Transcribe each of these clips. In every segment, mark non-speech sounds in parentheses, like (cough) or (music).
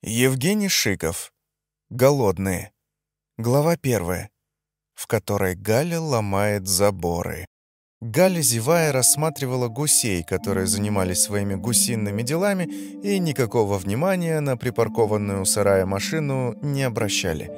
Евгений Шиков. Голодные. Глава первая, в которой Галя ломает заборы. Галя, зевая, рассматривала гусей, которые занимались своими гусиными делами и никакого внимания на припаркованную у сарая машину не обращали.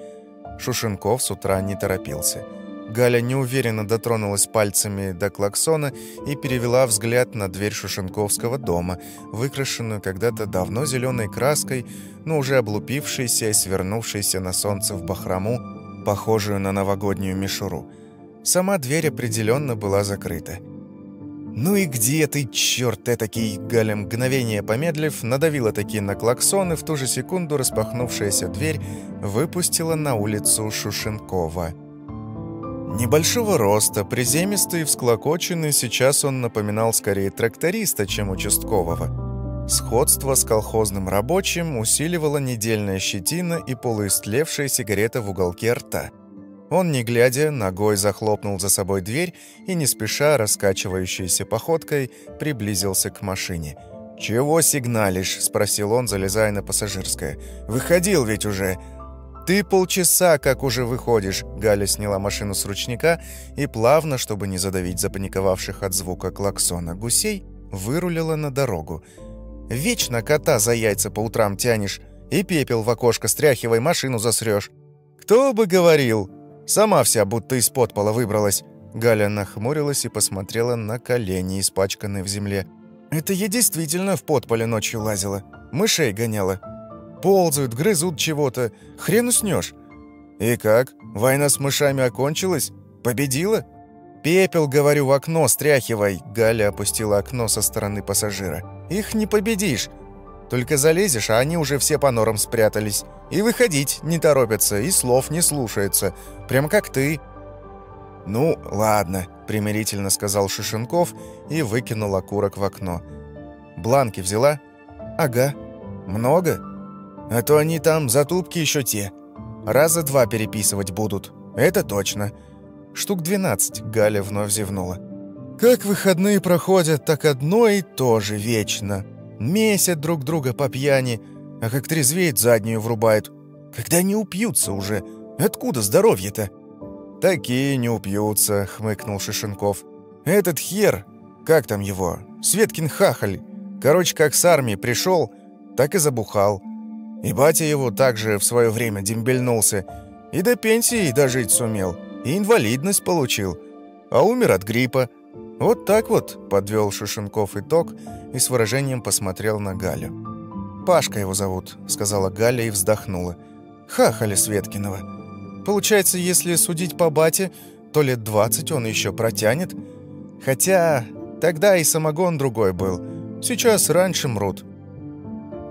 Шушенков с утра не торопился. Галя неуверенно дотронулась пальцами до клаксона и перевела взгляд на дверь Шушенковского дома, выкрашенную когда-то давно зеленой краской, но уже облупившейся и свернувшейся на солнце в бахрому, похожую на новогоднюю мишуру. Сама дверь определенно была закрыта. «Ну и где ты, черт этакий?» Галя, мгновение помедлив, надавила таки на клаксон, и в ту же секунду распахнувшаяся дверь выпустила на улицу Шушенкова. Небольшого роста, приземистый и всклокоченный, сейчас он напоминал скорее тракториста, чем участкового. Сходство с колхозным рабочим усиливала недельная щетина и полуистлевшая сигарета в уголке рта. Он, не глядя, ногой захлопнул за собой дверь и, не спеша, раскачивающейся походкой, приблизился к машине. «Чего сигналишь?» – спросил он, залезая на пассажирское. «Выходил ведь уже!» «Ты полчаса как уже выходишь!» Галя сняла машину с ручника и плавно, чтобы не задавить запаниковавших от звука клаксона гусей, вырулила на дорогу. «Вечно кота за яйца по утрам тянешь и пепел в окошко стряхивай, машину засрёшь!» «Кто бы говорил!» Сама вся будто из-под пола выбралась. Галя нахмурилась и посмотрела на колени, испачканные в земле. «Это я действительно в подполе ночью лазила. Мышей гоняла. Ползают, грызут чего-то. Хрен уснешь. И как? Война с мышами окончилась? Победила? Пепел, говорю, в окно стряхивай. Галя опустила окно со стороны пассажира. Их не победишь. Только залезешь, а они уже все по норам спрятались. И выходить не торопятся, и слов не слушаются. Прям как ты. «Ну, ладно», — примирительно сказал Шишенков и выкинул окурок в окно. «Бланки взяла?» «Ага». «Много?» А то они там затупки еще те. Раза два переписывать будут. Это точно. Штук двенадцать, Галя вновь зевнула. Как выходные проходят, так одно и то же вечно. Месят друг друга по пьяни, а как трезвеет, заднюю врубают. Когда они упьются уже? Откуда здоровье-то? «Такие не упьются», — хмыкнул Шишенков. «Этот хер, как там его, Светкин хахаль, короче, как с армии пришел, так и забухал. И батя его также в свое время дембельнулся. И до пенсии дожить сумел. И инвалидность получил. А умер от гриппа. Вот так вот подвел Шишенков итог и с выражением посмотрел на Галю. «Пашка его зовут», — сказала Галя и вздохнула. «Хахали Светкинова. Получается, если судить по бате, то лет двадцать он еще протянет. Хотя тогда и самогон другой был. Сейчас раньше мрут.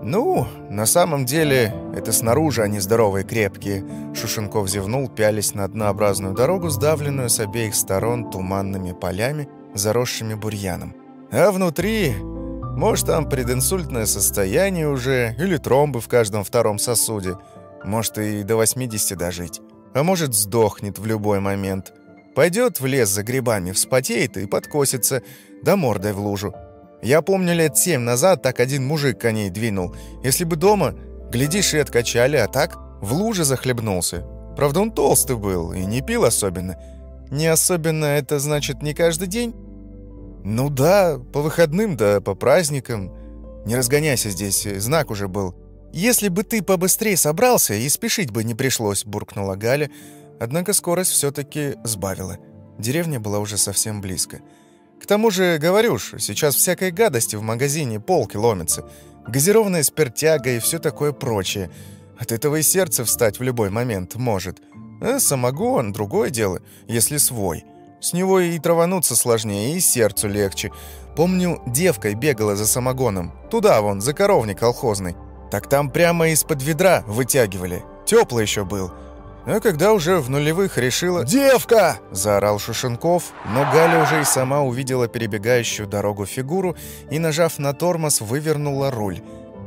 «Ну, на самом деле, это снаружи они здоровые, крепкие», — Шушенков зевнул, пялись на однообразную дорогу, сдавленную с обеих сторон туманными полями, заросшими бурьяном. «А внутри, может, там прединсультное состояние уже, или тромбы в каждом втором сосуде, может, и до 80 дожить, а может, сдохнет в любой момент. Пойдет в лес за грибами, вспотеет и подкосится, да мордой в лужу. Я помню, лет семь назад так один мужик коней двинул. Если бы дома, глядишь, и откачали, а так в луже захлебнулся. Правда, он толстый был и не пил особенно. Не особенно это значит не каждый день? Ну да, по выходным да по праздникам. Не разгоняйся здесь, знак уже был. Если бы ты побыстрее собрался, и спешить бы не пришлось, буркнула Галя, однако скорость все-таки сбавила. Деревня была уже совсем близко. К тому же, говорю ж, сейчас всякой гадости в магазине полки ломятся. Газированная спиртяга и все такое прочее. От этого и сердце встать в любой момент может. А самогон — другое дело, если свой. С него и травануться сложнее, и сердцу легче. Помню, девкой бегала за самогоном. Туда вон, за коровник колхозный. Так там прямо из-под ведра вытягивали. Теплый еще был. А когда уже в нулевых решила... «Девка!» – заорал Шушенков, но Галя уже и сама увидела перебегающую дорогу фигуру и, нажав на тормоз, вывернула руль.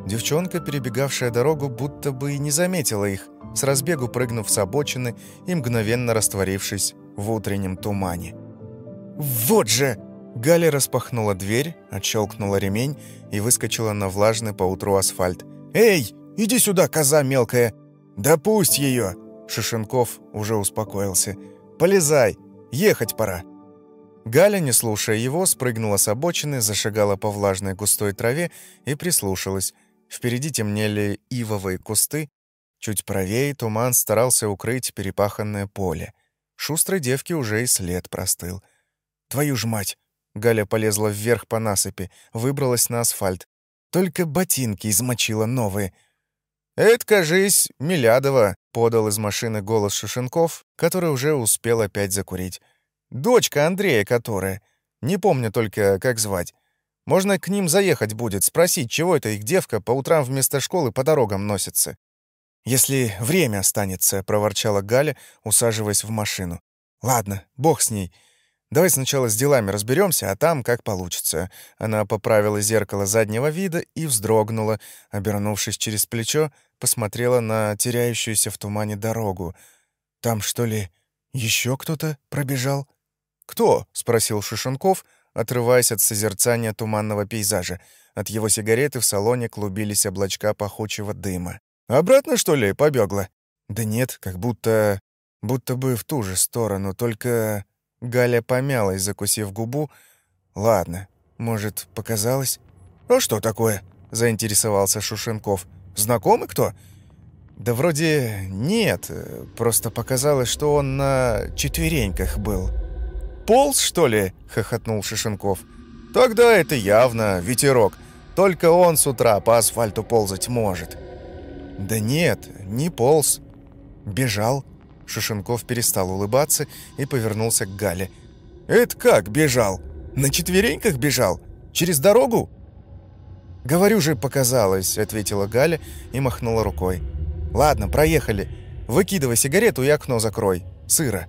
Девчонка, перебегавшая дорогу, будто бы и не заметила их, с разбегу прыгнув с обочины и мгновенно растворившись в утреннем тумане. «Вот же!» Галя распахнула дверь, отщелкнула ремень и выскочила на влажный поутру асфальт. «Эй, Иди сюда, коза мелкая!» «Да пусть ее!» Шишенков уже успокоился. «Полезай! Ехать пора!» Галя, не слушая его, спрыгнула с обочины, зашагала по влажной густой траве и прислушалась. Впереди темнели ивовые кусты. Чуть правее туман старался укрыть перепаханное поле. Шустрой девке уже и след простыл. «Твою ж мать!» Галя полезла вверх по насыпи, выбралась на асфальт. Только ботинки измочила новые. «Это, кажись, Милядова», — подал из машины голос Шишенков, который уже успел опять закурить. «Дочка Андрея которая. Не помню только, как звать. Можно к ним заехать будет, спросить, чего это их девка по утрам вместо школы по дорогам носится». «Если время останется», — проворчала Галя, усаживаясь в машину. «Ладно, бог с ней. Давай сначала с делами разберемся, а там как получится». Она поправила зеркало заднего вида и вздрогнула, обернувшись через плечо, посмотрела на теряющуюся в тумане дорогу. «Там, что ли, еще кто-то пробежал?» «Кто?» — спросил Шишенков, отрываясь от созерцания туманного пейзажа. От его сигареты в салоне клубились облачка пахучего дыма. «Обратно, что ли, побегла?» «Да нет, как будто... будто бы в ту же сторону, только...» Галя помялась, закусив губу. «Ладно, может, показалось?» «А что такое?» — заинтересовался Шушенков. «Знакомый кто?» «Да вроде нет, просто показалось, что он на четвереньках был». «Полз, что ли?» — хохотнул Шишенков. «Тогда это явно ветерок. Только он с утра по асфальту ползать может». «Да нет, не полз. Бежал». Шишенков перестал улыбаться и повернулся к Гале. «Это как бежал? На четвереньках бежал? Через дорогу?» «Говорю же, показалось», — ответила Галя и махнула рукой. «Ладно, проехали. Выкидывай сигарету и окно закрой. Сыро».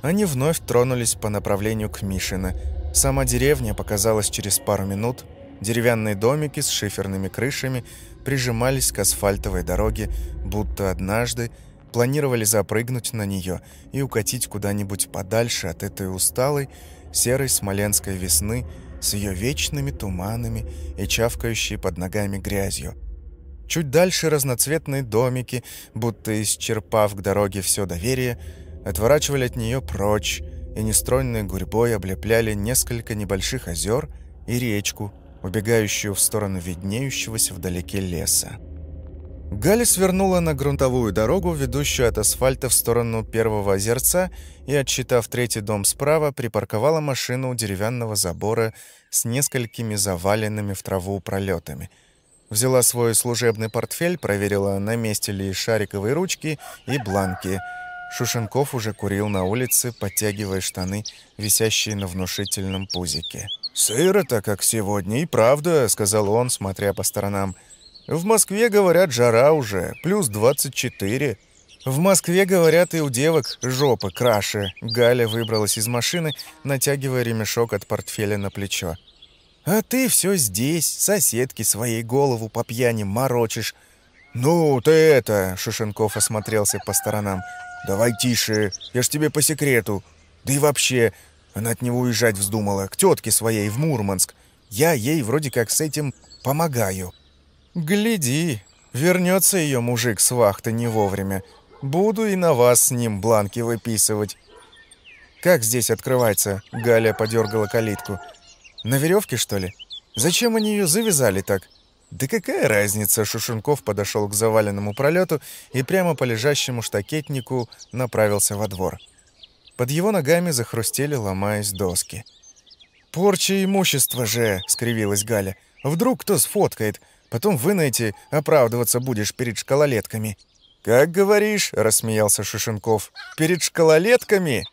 Они вновь тронулись по направлению к Мишино. Сама деревня показалась через пару минут. Деревянные домики с шиферными крышами прижимались к асфальтовой дороге, будто однажды планировали запрыгнуть на нее и укатить куда-нибудь подальше от этой усталой, серой смоленской весны с ее вечными туманами и чавкающей под ногами грязью. Чуть дальше разноцветные домики, будто исчерпав к дороге все доверие, отворачивали от нее прочь и нестройной гурьбой облепляли несколько небольших озер и речку, убегающую в сторону виднеющегося вдалеке леса. Галя свернула на грунтовую дорогу, ведущую от асфальта в сторону первого озерца, и, отсчитав третий дом справа, припарковала машину у деревянного забора с несколькими заваленными в траву пролетами. Взяла свой служебный портфель, проверила, на месте ли шариковые ручки и бланки. Шушенков уже курил на улице, подтягивая штаны, висящие на внушительном пузике. «Сыро-то, как сегодня, и правда», — сказал он, смотря по сторонам. В Москве, говорят, жара уже, плюс 24. В Москве, говорят, и у девок жопы краше. Галя выбралась из машины, натягивая ремешок от портфеля на плечо. А ты все здесь, соседки своей голову по пьяни морочишь. «Ну, ты это...» — Шушенков осмотрелся по сторонам. «Давай тише, я ж тебе по секрету. Да и вообще, она от него уезжать вздумала, к тетке своей в Мурманск. Я ей вроде как с этим помогаю». «Гляди, вернется ее мужик с вахты не вовремя. Буду и на вас с ним бланки выписывать». «Как здесь открывается?» — Галя подергала калитку. «На веревке, что ли? Зачем они ее завязали так?» «Да какая разница?» — Шушенков подошел к заваленному пролету и прямо по лежащему штакетнику направился во двор. Под его ногами захрустели, ломаясь доски. «Порча имущества же!» — скривилась Галя. «Вдруг кто сфоткает? Потом на эти оправдываться будешь перед школолетками». «Как говоришь?» — рассмеялся Шишенков. «Перед школолетками?»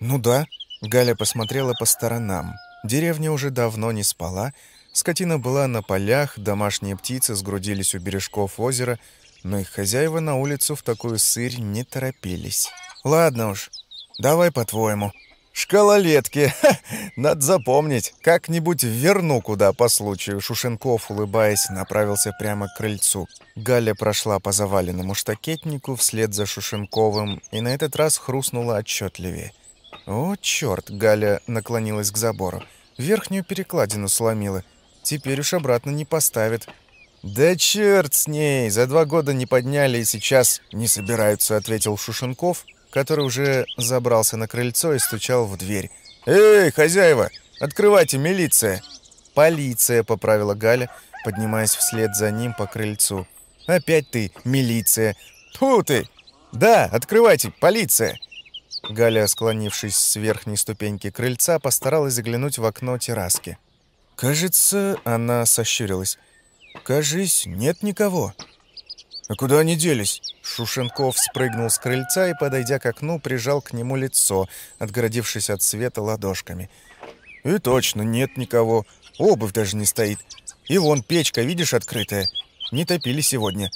«Ну да». Галя посмотрела по сторонам. Деревня уже давно не спала. Скотина была на полях, домашние птицы сгрудились у бережков озера, но их хозяева на улицу в такую сырь не торопились. «Ладно уж, давай по-твоему», «Шкалолетки! Ха, (laughs) надо запомнить. Как-нибудь верну куда по случаю». Шушенков, улыбаясь, направился прямо к крыльцу. Галя прошла по заваленному штакетнику вслед за Шушенковым и на этот раз хрустнула отчетливее. «О, черт!» — Галя наклонилась к забору. Верхнюю перекладину сломила. Теперь уж обратно не поставит. «Да черт с ней! За два года не подняли и сейчас не собираются», — ответил Шушенков, который уже забрался на крыльцо и стучал в дверь. «Эй, хозяева, открывайте, милиция!» «Полиция», — поправила Галя, поднимаясь вслед за ним по крыльцу. «Опять ты, милиция!» «Тьфу ты! Да, открывайте, полиция!» Галя, склонившись с верхней ступеньки крыльца, постаралась заглянуть в окно терраски. «Кажется, она сощурилась. Кажись, нет никого». «А куда они делись?» Шушенков спрыгнул с крыльца и, подойдя к окну, прижал к нему лицо, отгородившись от света ладошками. «И точно, нет никого. Обувь даже не стоит. И вон печка, видишь, открытая. Не топили сегодня».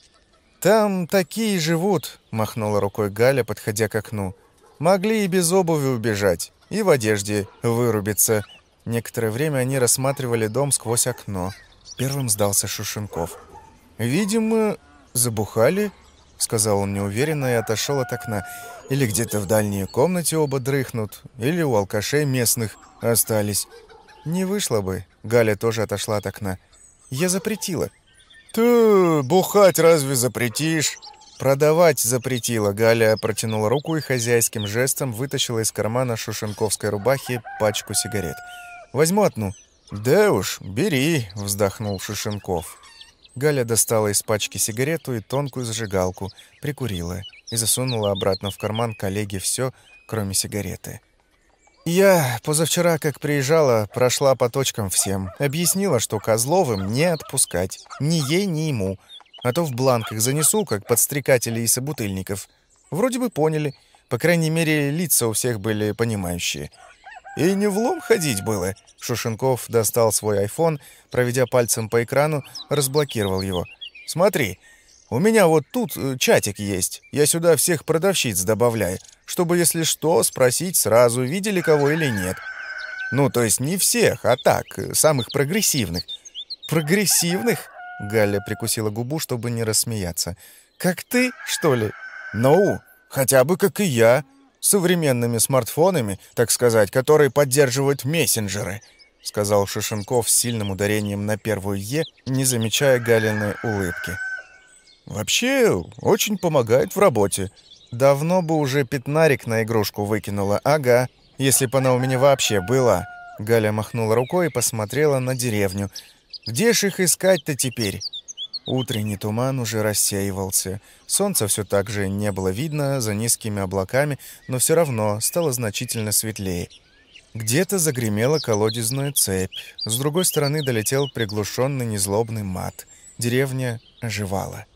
«Там такие живут», — махнула рукой Галя, подходя к окну. «Могли и без обуви убежать, и в одежде вырубиться». Некоторое время они рассматривали дом сквозь окно. Первым сдался Шушенков. «Видимо, забухали», — сказал он неуверенно и отошел от окна. «Или где-то в дальней комнате оба дрыхнут, или у алкашей местных остались». «Не вышло бы». Галя тоже отошла от окна. «Я запретила». «Ты бухать разве запретишь?» «Продавать запретила». Галя протянула руку и хозяйским жестом вытащила из кармана шушенковской рубахи пачку сигарет. «Возьму одну». «Да уж, бери», — вздохнул Шишенков. Галя достала из пачки сигарету и тонкую зажигалку, прикурила и засунула обратно в карман коллеге все, кроме сигареты. Я позавчера, как приезжала, прошла по точкам всем. Объяснила, что Козловым не отпускать. Ни ей, ни ему. А то в бланках занесу, как подстрекатели и собутыльников. Вроде бы поняли. По крайней мере, лица у всех были понимающие. И не влом ходить было. Шушенков достал свой айфон, проведя пальцем по экрану, разблокировал его. «Смотри, у меня вот тут э, чатик есть. Я сюда всех продавщиц добавляю чтобы, если что, спросить сразу, видели кого или нет. Ну, то есть не всех, а так, самых прогрессивных. Прогрессивных? Галя прикусила губу, чтобы не рассмеяться. Как ты, что ли? Ну, хотя бы как и я. Современными смартфонами, так сказать, которые поддерживают мессенджеры, сказал Шишенков с сильным ударением на первую «е», не замечая Галиной улыбки. Вообще, очень помогает в работе. Давно бы уже пятнарик на игрушку выкинула, ага, если бы она у меня вообще была. Галя махнула рукой и посмотрела на деревню. Где ж их искать-то теперь? Утренний туман уже рассеивался. Солнца все так же не было видно за низкими облаками, но все равно стало значительно светлее. Где-то загремела колодезная цепь. С другой стороны долетел приглушенный незлобный мат. Деревня оживала.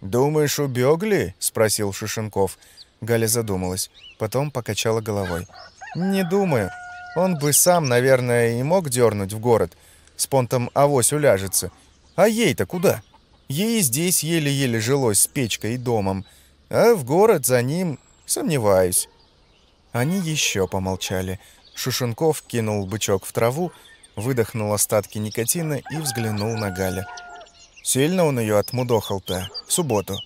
«Думаешь, убегли?» — спросил Шишенков. Галя задумалась, потом покачала головой. «Не думаю. Он бы сам, наверное, и мог дернуть в город. С понтом авось уляжется. А ей-то куда? Ей здесь еле-еле жилось с печкой и домом. А в город за ним сомневаюсь». Они еще помолчали. Шушенков кинул бычок в траву, выдохнул остатки никотина и взглянул на Галя. Сильно он ее отмудохал-то в субботу.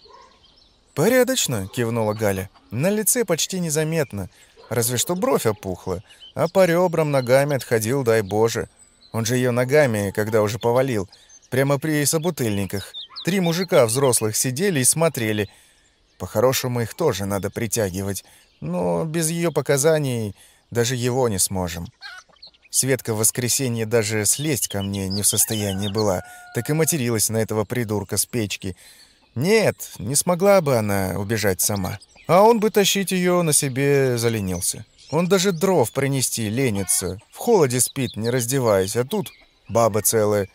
«Порядочно», — кивнула Галя. «На лице почти незаметно, разве что бровь опухла, а по ребрам ногами отходил, дай Боже. Он же ее ногами, когда уже повалил, прямо при собутыльниках. Три мужика взрослых сидели и смотрели. По-хорошему их тоже надо притягивать, но без ее показаний даже его не сможем. Светка в воскресенье даже слезть ко мне не в состоянии была, так и материлась на этого придурка с печки. Нет, не смогла бы она убежать сама. А он бы тащить ее на себе заленился. Он даже дров принести ленится. В холоде спит, не раздеваясь, а тут баба целая.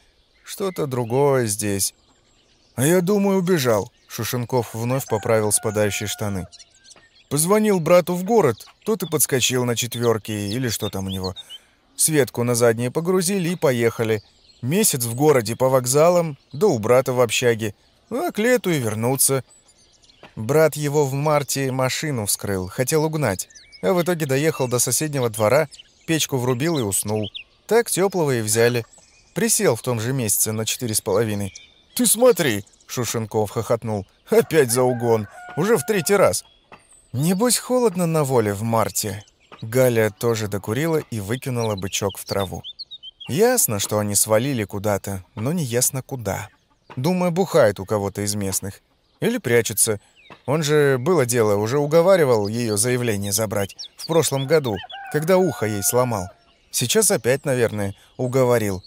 Что-то другое здесь. А я думаю, убежал. Шушенков вновь поправил спадающие штаны. Позвонил брату в город, тот и подскочил на четверке или что там у него. Светку на заднее погрузили и поехали. Месяц в городе по вокзалам, да у брата в общаге. А к лету и вернуться. Брат его в марте машину вскрыл, хотел угнать. А в итоге доехал до соседнего двора, печку врубил и уснул. Так теплого и взяли. Присел в том же месяце на четыре с половиной. «Ты смотри!» — Шушенков хохотнул. «Опять за угон! Уже в третий раз!» «Небось, холодно на воле в марте», Галя тоже докурила и выкинула бычок в траву. Ясно, что они свалили куда-то, но не ясно куда. Думаю, бухает у кого-то из местных. Или прячется. Он же, было дело, уже уговаривал ее заявление забрать. В прошлом году, когда ухо ей сломал. Сейчас опять, наверное, уговорил.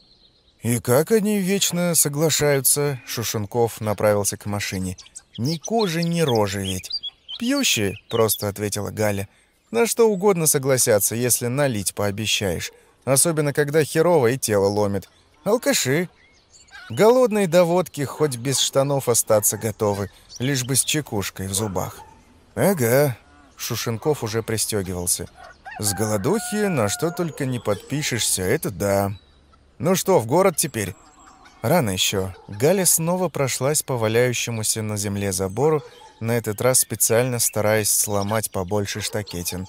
«И как они вечно соглашаются?» Шушенков направился к машине. «Ни кожи, ни рожи ведь». «Пьющие», — просто ответила Галя. «На что угодно согласятся, если налить пообещаешь. Особенно, когда херово и тело ломит. Алкаши. Голодные до водки хоть без штанов остаться готовы, лишь бы с чекушкой в зубах». «Ага», — Шушенков уже пристегивался. «С голодухи на что только не подпишешься, это да». «Ну что, в город теперь?» Рано еще. Галя снова прошлась по валяющемуся на земле забору, на этот раз специально стараясь сломать побольше штакетин.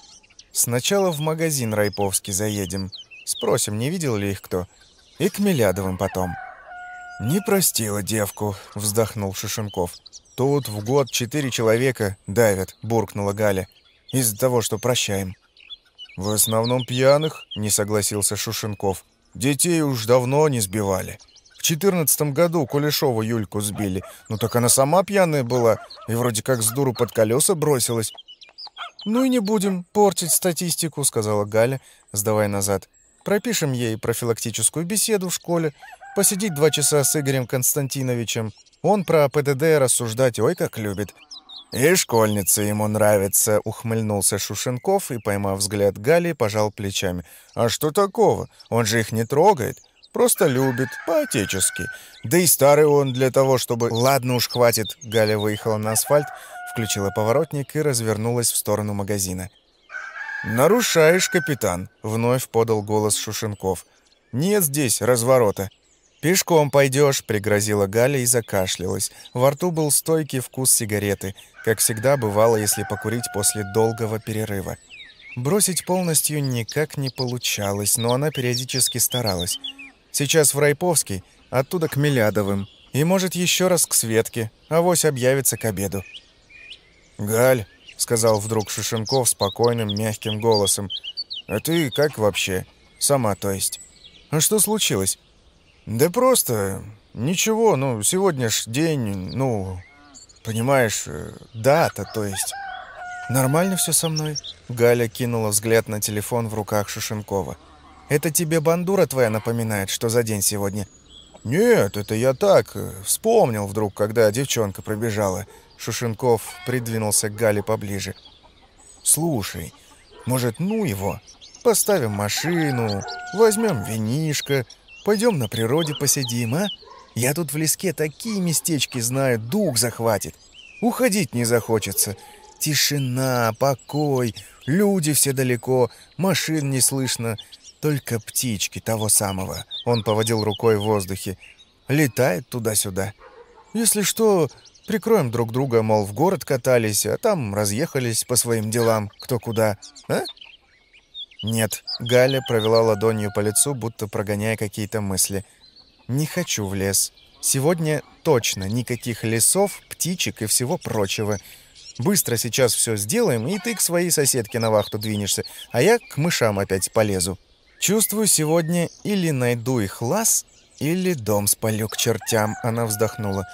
«Сначала в магазин Райповский заедем. Спросим, не видел ли их кто. И к Милядовым потом». «Не простила девку», — вздохнул Шишенков. «Тут в год четыре человека давят», — буркнула Галя. «Из-за того, что прощаем». «В основном пьяных», — не согласился Шушенков. Детей уж давно не сбивали. В четырнадцатом году Кулешова Юльку сбили. Ну так она сама пьяная была и вроде как с дуру под колеса бросилась. «Ну и не будем портить статистику», — сказала Галя, сдавая назад. «Пропишем ей профилактическую беседу в школе, посидеть два часа с Игорем Константиновичем. Он про ПДД рассуждать ой как любит. «И школьница ему нравится», — ухмыльнулся Шушенков и, поймав взгляд Гали, пожал плечами. «А что такого? Он же их не трогает. Просто любит, по-отечески. Да и старый он для того, чтобы...» «Ладно уж, хватит». Галя выехала на асфальт, включила поворотник и развернулась в сторону магазина. «Нарушаешь, капитан», — вновь подал голос Шушенков. «Нет здесь разворота». «Пешком пойдешь», — пригрозила Галя и закашлялась. Во рту был стойкий вкус сигареты, как всегда бывало, если покурить после долгого перерыва. Бросить полностью никак не получалось, но она периодически старалась. Сейчас в Райповский, оттуда к Милядовым. И, может, еще раз к Светке, авось объявится к обеду. «Галь», — сказал вдруг Шишенков спокойным, мягким голосом, — «а ты как вообще? Сама, то есть?» «А что случилось?» «Да просто... Ничего, ну, сегодня ж день, ну... Понимаешь, э, дата, то есть...» «Нормально все со мной?» Галя кинула взгляд на телефон в руках Шушенкова. «Это тебе бандура твоя напоминает, что за день сегодня?» «Нет, это я так, э, вспомнил вдруг, когда девчонка пробежала». Шушенков придвинулся к Гале поближе. «Слушай, может, ну его? Поставим машину, возьмем винишко, Пойдем на природе посидим, а? Я тут в леске такие местечки знаю, дух захватит. Уходить не захочется. Тишина, покой, люди все далеко, машин не слышно, только птички того самого. Он поводил рукой в воздухе. Летает туда-сюда. Если что, прикроем друг друга, мол, в город катались, а там разъехались по своим делам, кто куда, а? «Нет». Галя провела ладонью по лицу, будто прогоняя какие-то мысли. «Не хочу в лес. Сегодня точно никаких лесов, птичек и всего прочего. Быстро сейчас все сделаем, и ты к своей соседке на вахту двинешься, а я к мышам опять полезу. Чувствую, сегодня или найду их лаз, или дом спалю к чертям», — она вздохнула.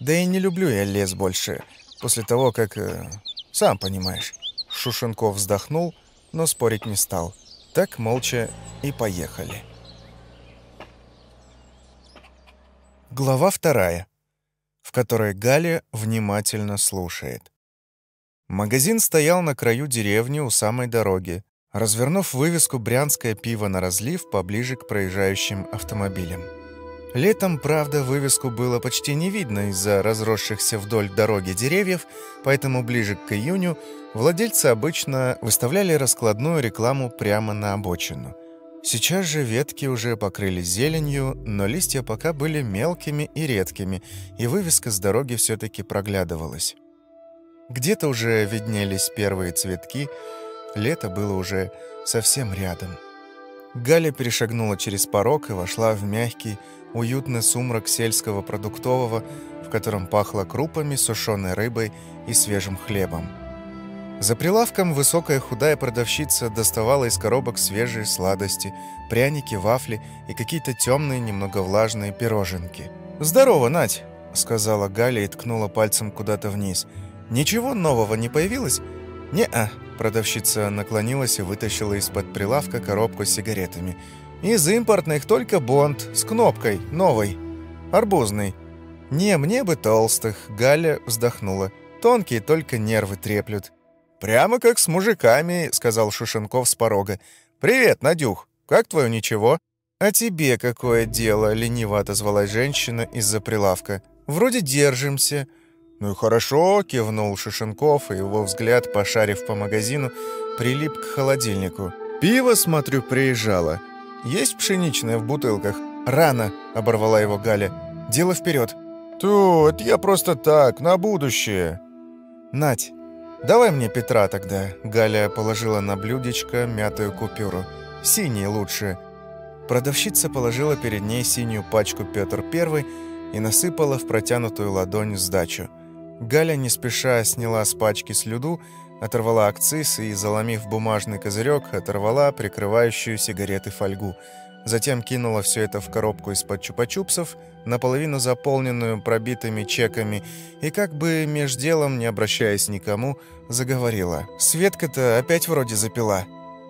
«Да и не люблю я лес больше, после того, как... Э, сам понимаешь». Шушенков вздохнул — но спорить не стал. Так молча и поехали. Глава вторая, в которой Галя внимательно слушает. Магазин стоял на краю деревни у самой дороги, развернув вывеску «Брянское пиво на разлив» поближе к проезжающим автомобилям. Летом, правда, вывеску было почти не видно из-за разросшихся вдоль дороги деревьев, поэтому ближе к июню владельцы обычно выставляли раскладную рекламу прямо на обочину. Сейчас же ветки уже покрылись зеленью, но листья пока были мелкими и редкими, и вывеска с дороги все-таки проглядывалась. Где-то уже виднелись первые цветки, лето было уже совсем рядом. Галя перешагнула через порог и вошла в мягкий, уютный сумрак сельского продуктового, в котором пахло крупами, сушеной рыбой и свежим хлебом. За прилавком высокая худая продавщица доставала из коробок свежие сладости, пряники, вафли и какие-то темные, немного влажные пироженки. «Здорово, Надь!» сказала Галя и ткнула пальцем куда-то вниз. «Ничего нового не появилось?» «Не-а», продавщица наклонилась и вытащила из-под прилавка коробку с сигаретами. «Из импортных только Бонд, с кнопкой, новой, арбузный». «Не, мне бы толстых», — Галя вздохнула. «Тонкие только нервы треплют». «Прямо как с мужиками», — сказал Шушенков с порога. «Привет, Надюх, как твое ничего?» «А тебе какое дело?» — лениво отозвалась женщина из-за прилавка. «Вроде держимся». «Ну и хорошо», — кивнул Шишенков, и его взгляд, пошарив по магазину, прилип к холодильнику. «Пиво, смотрю, приезжало. Есть пшеничное в бутылках?» «Рано», — оборвала его Галя. «Дело вперед». «Тут, я просто так, на будущее». «Нать, давай мне Петра тогда», — Галя положила на блюдечко мятую купюру. «Синий лучше». Продавщица положила перед ней синюю пачку Петр Первый и насыпала в протянутую ладонь сдачу. Галя не спеша сняла с пачки слюду, оторвала акциз и, заломив бумажный козырек, оторвала прикрывающую сигареты фольгу. Затем кинула все это в коробку из-под чупа-чупсов, наполовину заполненную пробитыми чеками, и как бы меж делом, не обращаясь никому, заговорила. «Светка-то опять вроде запила».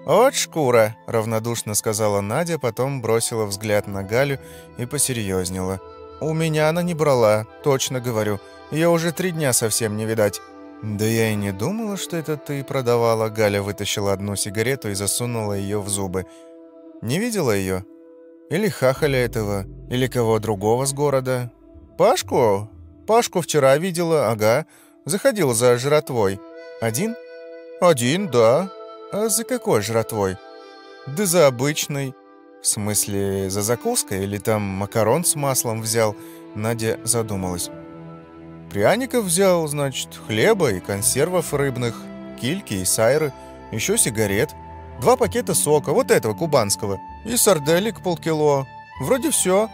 «Вот шкура», — равнодушно сказала Надя, потом бросила взгляд на Галю и посерьезнела. «У меня она не брала, точно говорю. Ее уже три дня совсем не видать». «Да я и не думала, что это ты продавала». Галя вытащила одну сигарету и засунула ее в зубы. «Не видела ее? Или хахаля этого, или кого другого с города?» «Пашку? Пашку вчера видела, ага. Заходила за жратвой. Один?» «Один, да. «А за какой жратвой?» «Да за обычной». «В смысле, за закуской или там макарон с маслом взял?» Надя задумалась. «Пряников взял, значит, хлеба и консервов рыбных, кильки и сайры, еще сигарет, два пакета сока, вот этого кубанского, и сарделек полкило. Вроде все.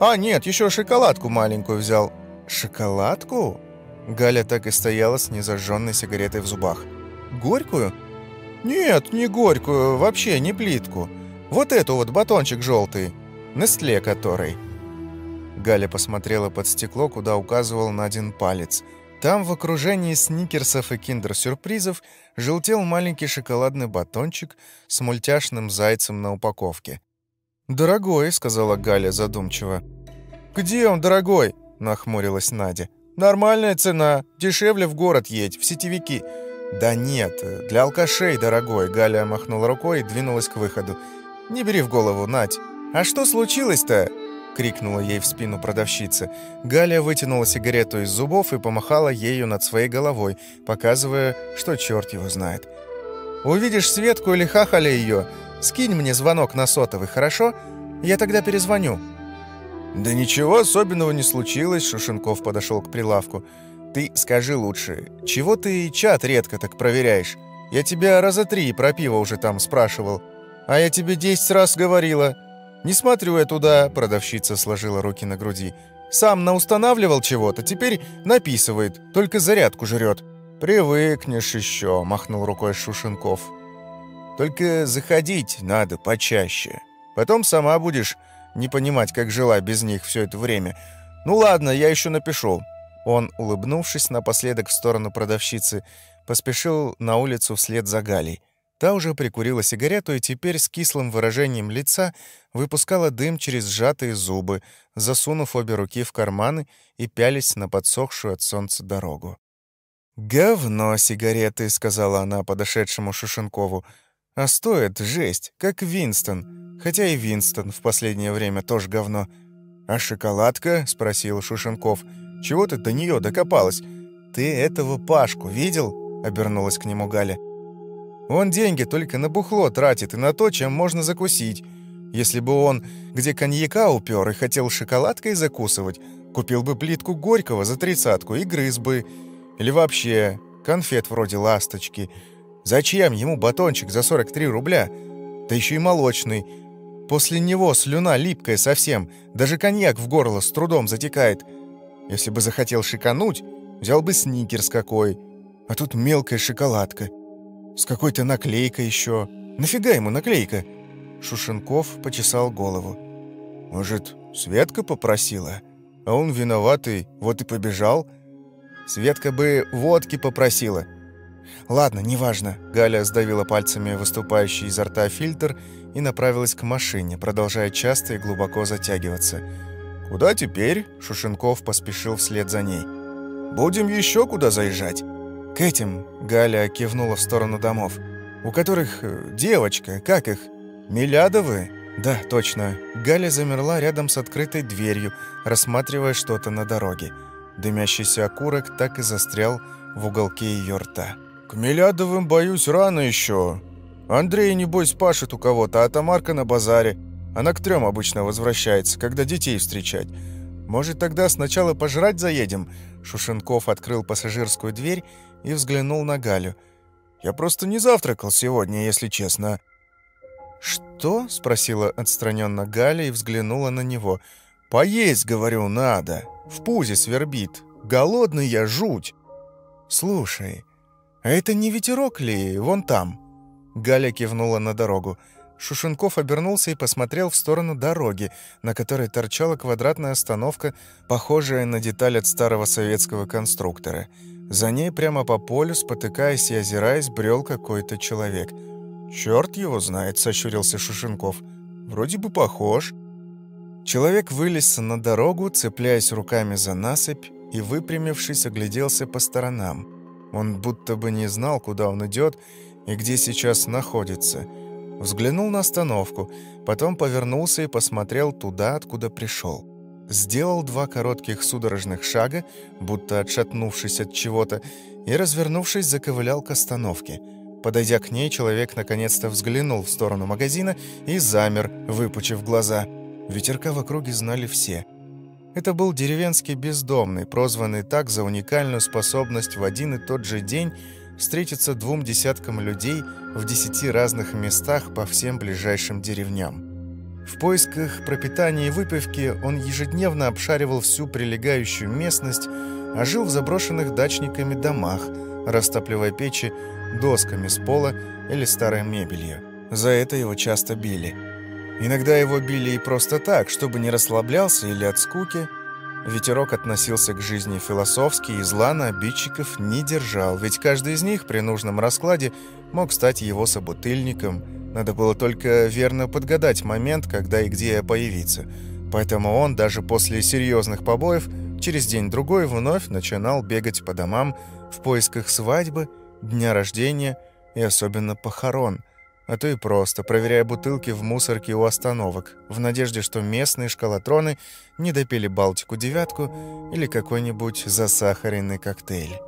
А, нет, еще шоколадку маленькую взял». «Шоколадку?» Галя так и стояла с незажженной сигаретой в зубах. «Горькую?» «Нет, не горькую, вообще не плитку. Вот эту вот батончик желтый, Нестле который». Галя посмотрела под стекло, куда указывал на один палец. Там в окружении сникерсов и киндер-сюрпризов желтел маленький шоколадный батончик с мультяшным зайцем на упаковке. «Дорогой», — сказала Галя задумчиво. «Где он, дорогой?» — нахмурилась Надя. «Нормальная цена. Дешевле в город едь, в сетевики. «Да нет, для алкашей, дорогой», — Галя махнула рукой и двинулась к выходу. «Не бери в голову, Надь». «А что случилось-то?» — крикнула ей в спину продавщица. Галя вытянула сигарету из зубов и помахала ею над своей головой, показывая, что черт его знает. «Увидишь Светку или хахаля ее, скинь мне звонок на сотовый, хорошо? Я тогда перезвоню». «Да ничего особенного не случилось», — Шушенков подошел к прилавку. Ты скажи лучше, чего ты чат редко так проверяешь? Я тебя раза три про пиво уже там спрашивал. А я тебе десять раз говорила. Не смотрю я туда, продавщица сложила руки на груди. Сам наустанавливал чего-то, теперь написывает, только зарядку жрет. «Привыкнешь еще», — махнул рукой Шушенков. «Только заходить надо почаще. Потом сама будешь не понимать, как жила без них все это время. Ну ладно, я еще напишу. Он, улыбнувшись напоследок в сторону продавщицы, поспешил на улицу вслед за Галей. Та уже прикурила сигарету и теперь с кислым выражением лица выпускала дым через сжатые зубы, засунув обе руки в карманы и пялись на подсохшую от солнца дорогу. «Говно сигареты», — сказала она подошедшему Шушенкову. «А стоит жесть, как Винстон. Хотя и Винстон в последнее время тоже говно». «А шоколадка?» — спросил Шушенков. Чего ты до нее докопалась? Ты этого Пашку видел?» — обернулась к нему Галя. «Он деньги только на бухло тратит и на то, чем можно закусить. Если бы он где коньяка упер и хотел шоколадкой закусывать, купил бы плитку горького за тридцатку и грыз бы. Или вообще конфет вроде ласточки. Зачем ему батончик за 43 рубля? Да еще и молочный. После него слюна липкая совсем, даже коньяк в горло с трудом затекает». Если бы захотел шикануть, взял бы сникерс какой. А тут мелкая шоколадка. С какой-то наклейкой еще. Нафига ему наклейка? Шушенков почесал голову. Может, Светка попросила? а он виноватый, вот и побежал. Светка бы водки попросила. Ладно, неважно. Галя сдавила пальцами выступающий изо рта фильтр и направилась к машине, продолжая часто и глубоко затягиваться. «Куда теперь?» – Шушенков поспешил вслед за ней. «Будем еще куда заезжать?» «К этим», – Галя кивнула в сторону домов. «У которых э, девочка, как их? Милядовы?» «Да, точно». Галя замерла рядом с открытой дверью, рассматривая что-то на дороге. Дымящийся окурок так и застрял в уголке ее рта. «К Милядовым, боюсь, рано еще. Андрей, небось, пашет у кого-то, а Тамарка на базаре. Она к трем обычно возвращается, когда детей встречать. Может, тогда сначала пожрать заедем?» Шушенков открыл пассажирскую дверь и взглянул на Галю. «Я просто не завтракал сегодня, если честно». «Что?» — спросила отстраненно Галя и взглянула на него. «Поесть, говорю, надо. В пузе свербит. Голодный я, жуть». «Слушай, а это не ветерок ли вон там?» Галя кивнула на дорогу. Шушенков обернулся и посмотрел в сторону дороги, на которой торчала квадратная остановка, похожая на деталь от старого советского конструктора. За ней прямо по полю, спотыкаясь и озираясь, брел какой-то человек. «Черт его знает», — сощурился Шушенков. «Вроде бы похож». Человек вылез на дорогу, цепляясь руками за насыпь, и, выпрямившись, огляделся по сторонам. Он будто бы не знал, куда он идет и где сейчас находится — Взглянул на остановку, потом повернулся и посмотрел туда, откуда пришел. Сделал два коротких судорожных шага, будто отшатнувшись от чего-то, и, развернувшись, заковылял к остановке. Подойдя к ней, человек наконец-то взглянул в сторону магазина и замер, выпучив глаза. Ветерка в округе знали все. Это был деревенский бездомный, прозванный так за уникальную способность в один и тот же день встретиться двум десяткам людей в десяти разных местах по всем ближайшим деревням. В поисках пропитания и выпивки он ежедневно обшаривал всю прилегающую местность, а жил в заброшенных дачниками домах, растапливая печи досками с пола или старой мебелью. За это его часто били. Иногда его били и просто так, чтобы не расслаблялся или от скуки – Ветерок относился к жизни философски и зла на обидчиков не держал, ведь каждый из них при нужном раскладе мог стать его собутыльником. Надо было только верно подгадать момент, когда и где появиться. Поэтому он даже после серьезных побоев через день-другой вновь начинал бегать по домам в поисках свадьбы, дня рождения и особенно похорон – а то и просто, проверяя бутылки в мусорке у остановок, в надежде, что местные шкалатроны не допили Балтику-девятку или какой-нибудь засахаренный коктейль.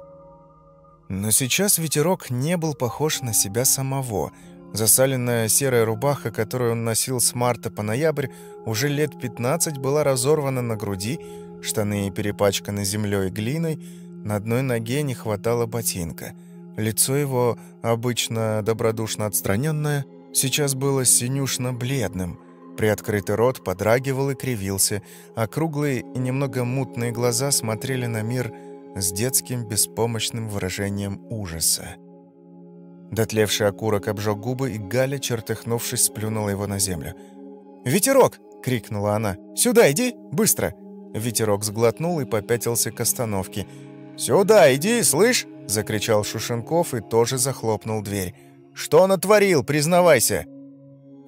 Но сейчас ветерок не был похож на себя самого. Засаленная серая рубаха, которую он носил с марта по ноябрь, уже лет 15 была разорвана на груди, штаны перепачканы землей и глиной, на одной ноге не хватало ботинка — Лицо его, обычно добродушно отстраненное, сейчас было синюшно-бледным. Приоткрытый рот подрагивал и кривился, а круглые и немного мутные глаза смотрели на мир с детским беспомощным выражением ужаса. Дотлевший окурок обжег губы, и Галя, чертыхнувшись, сплюнула его на землю. «Ветерок!» — крикнула она. «Сюда иди! Быстро!» Ветерок сглотнул и попятился к остановке. «Сюда иди, слышь!» закричал Шушенков и тоже захлопнул дверь. «Что натворил? Признавайся!»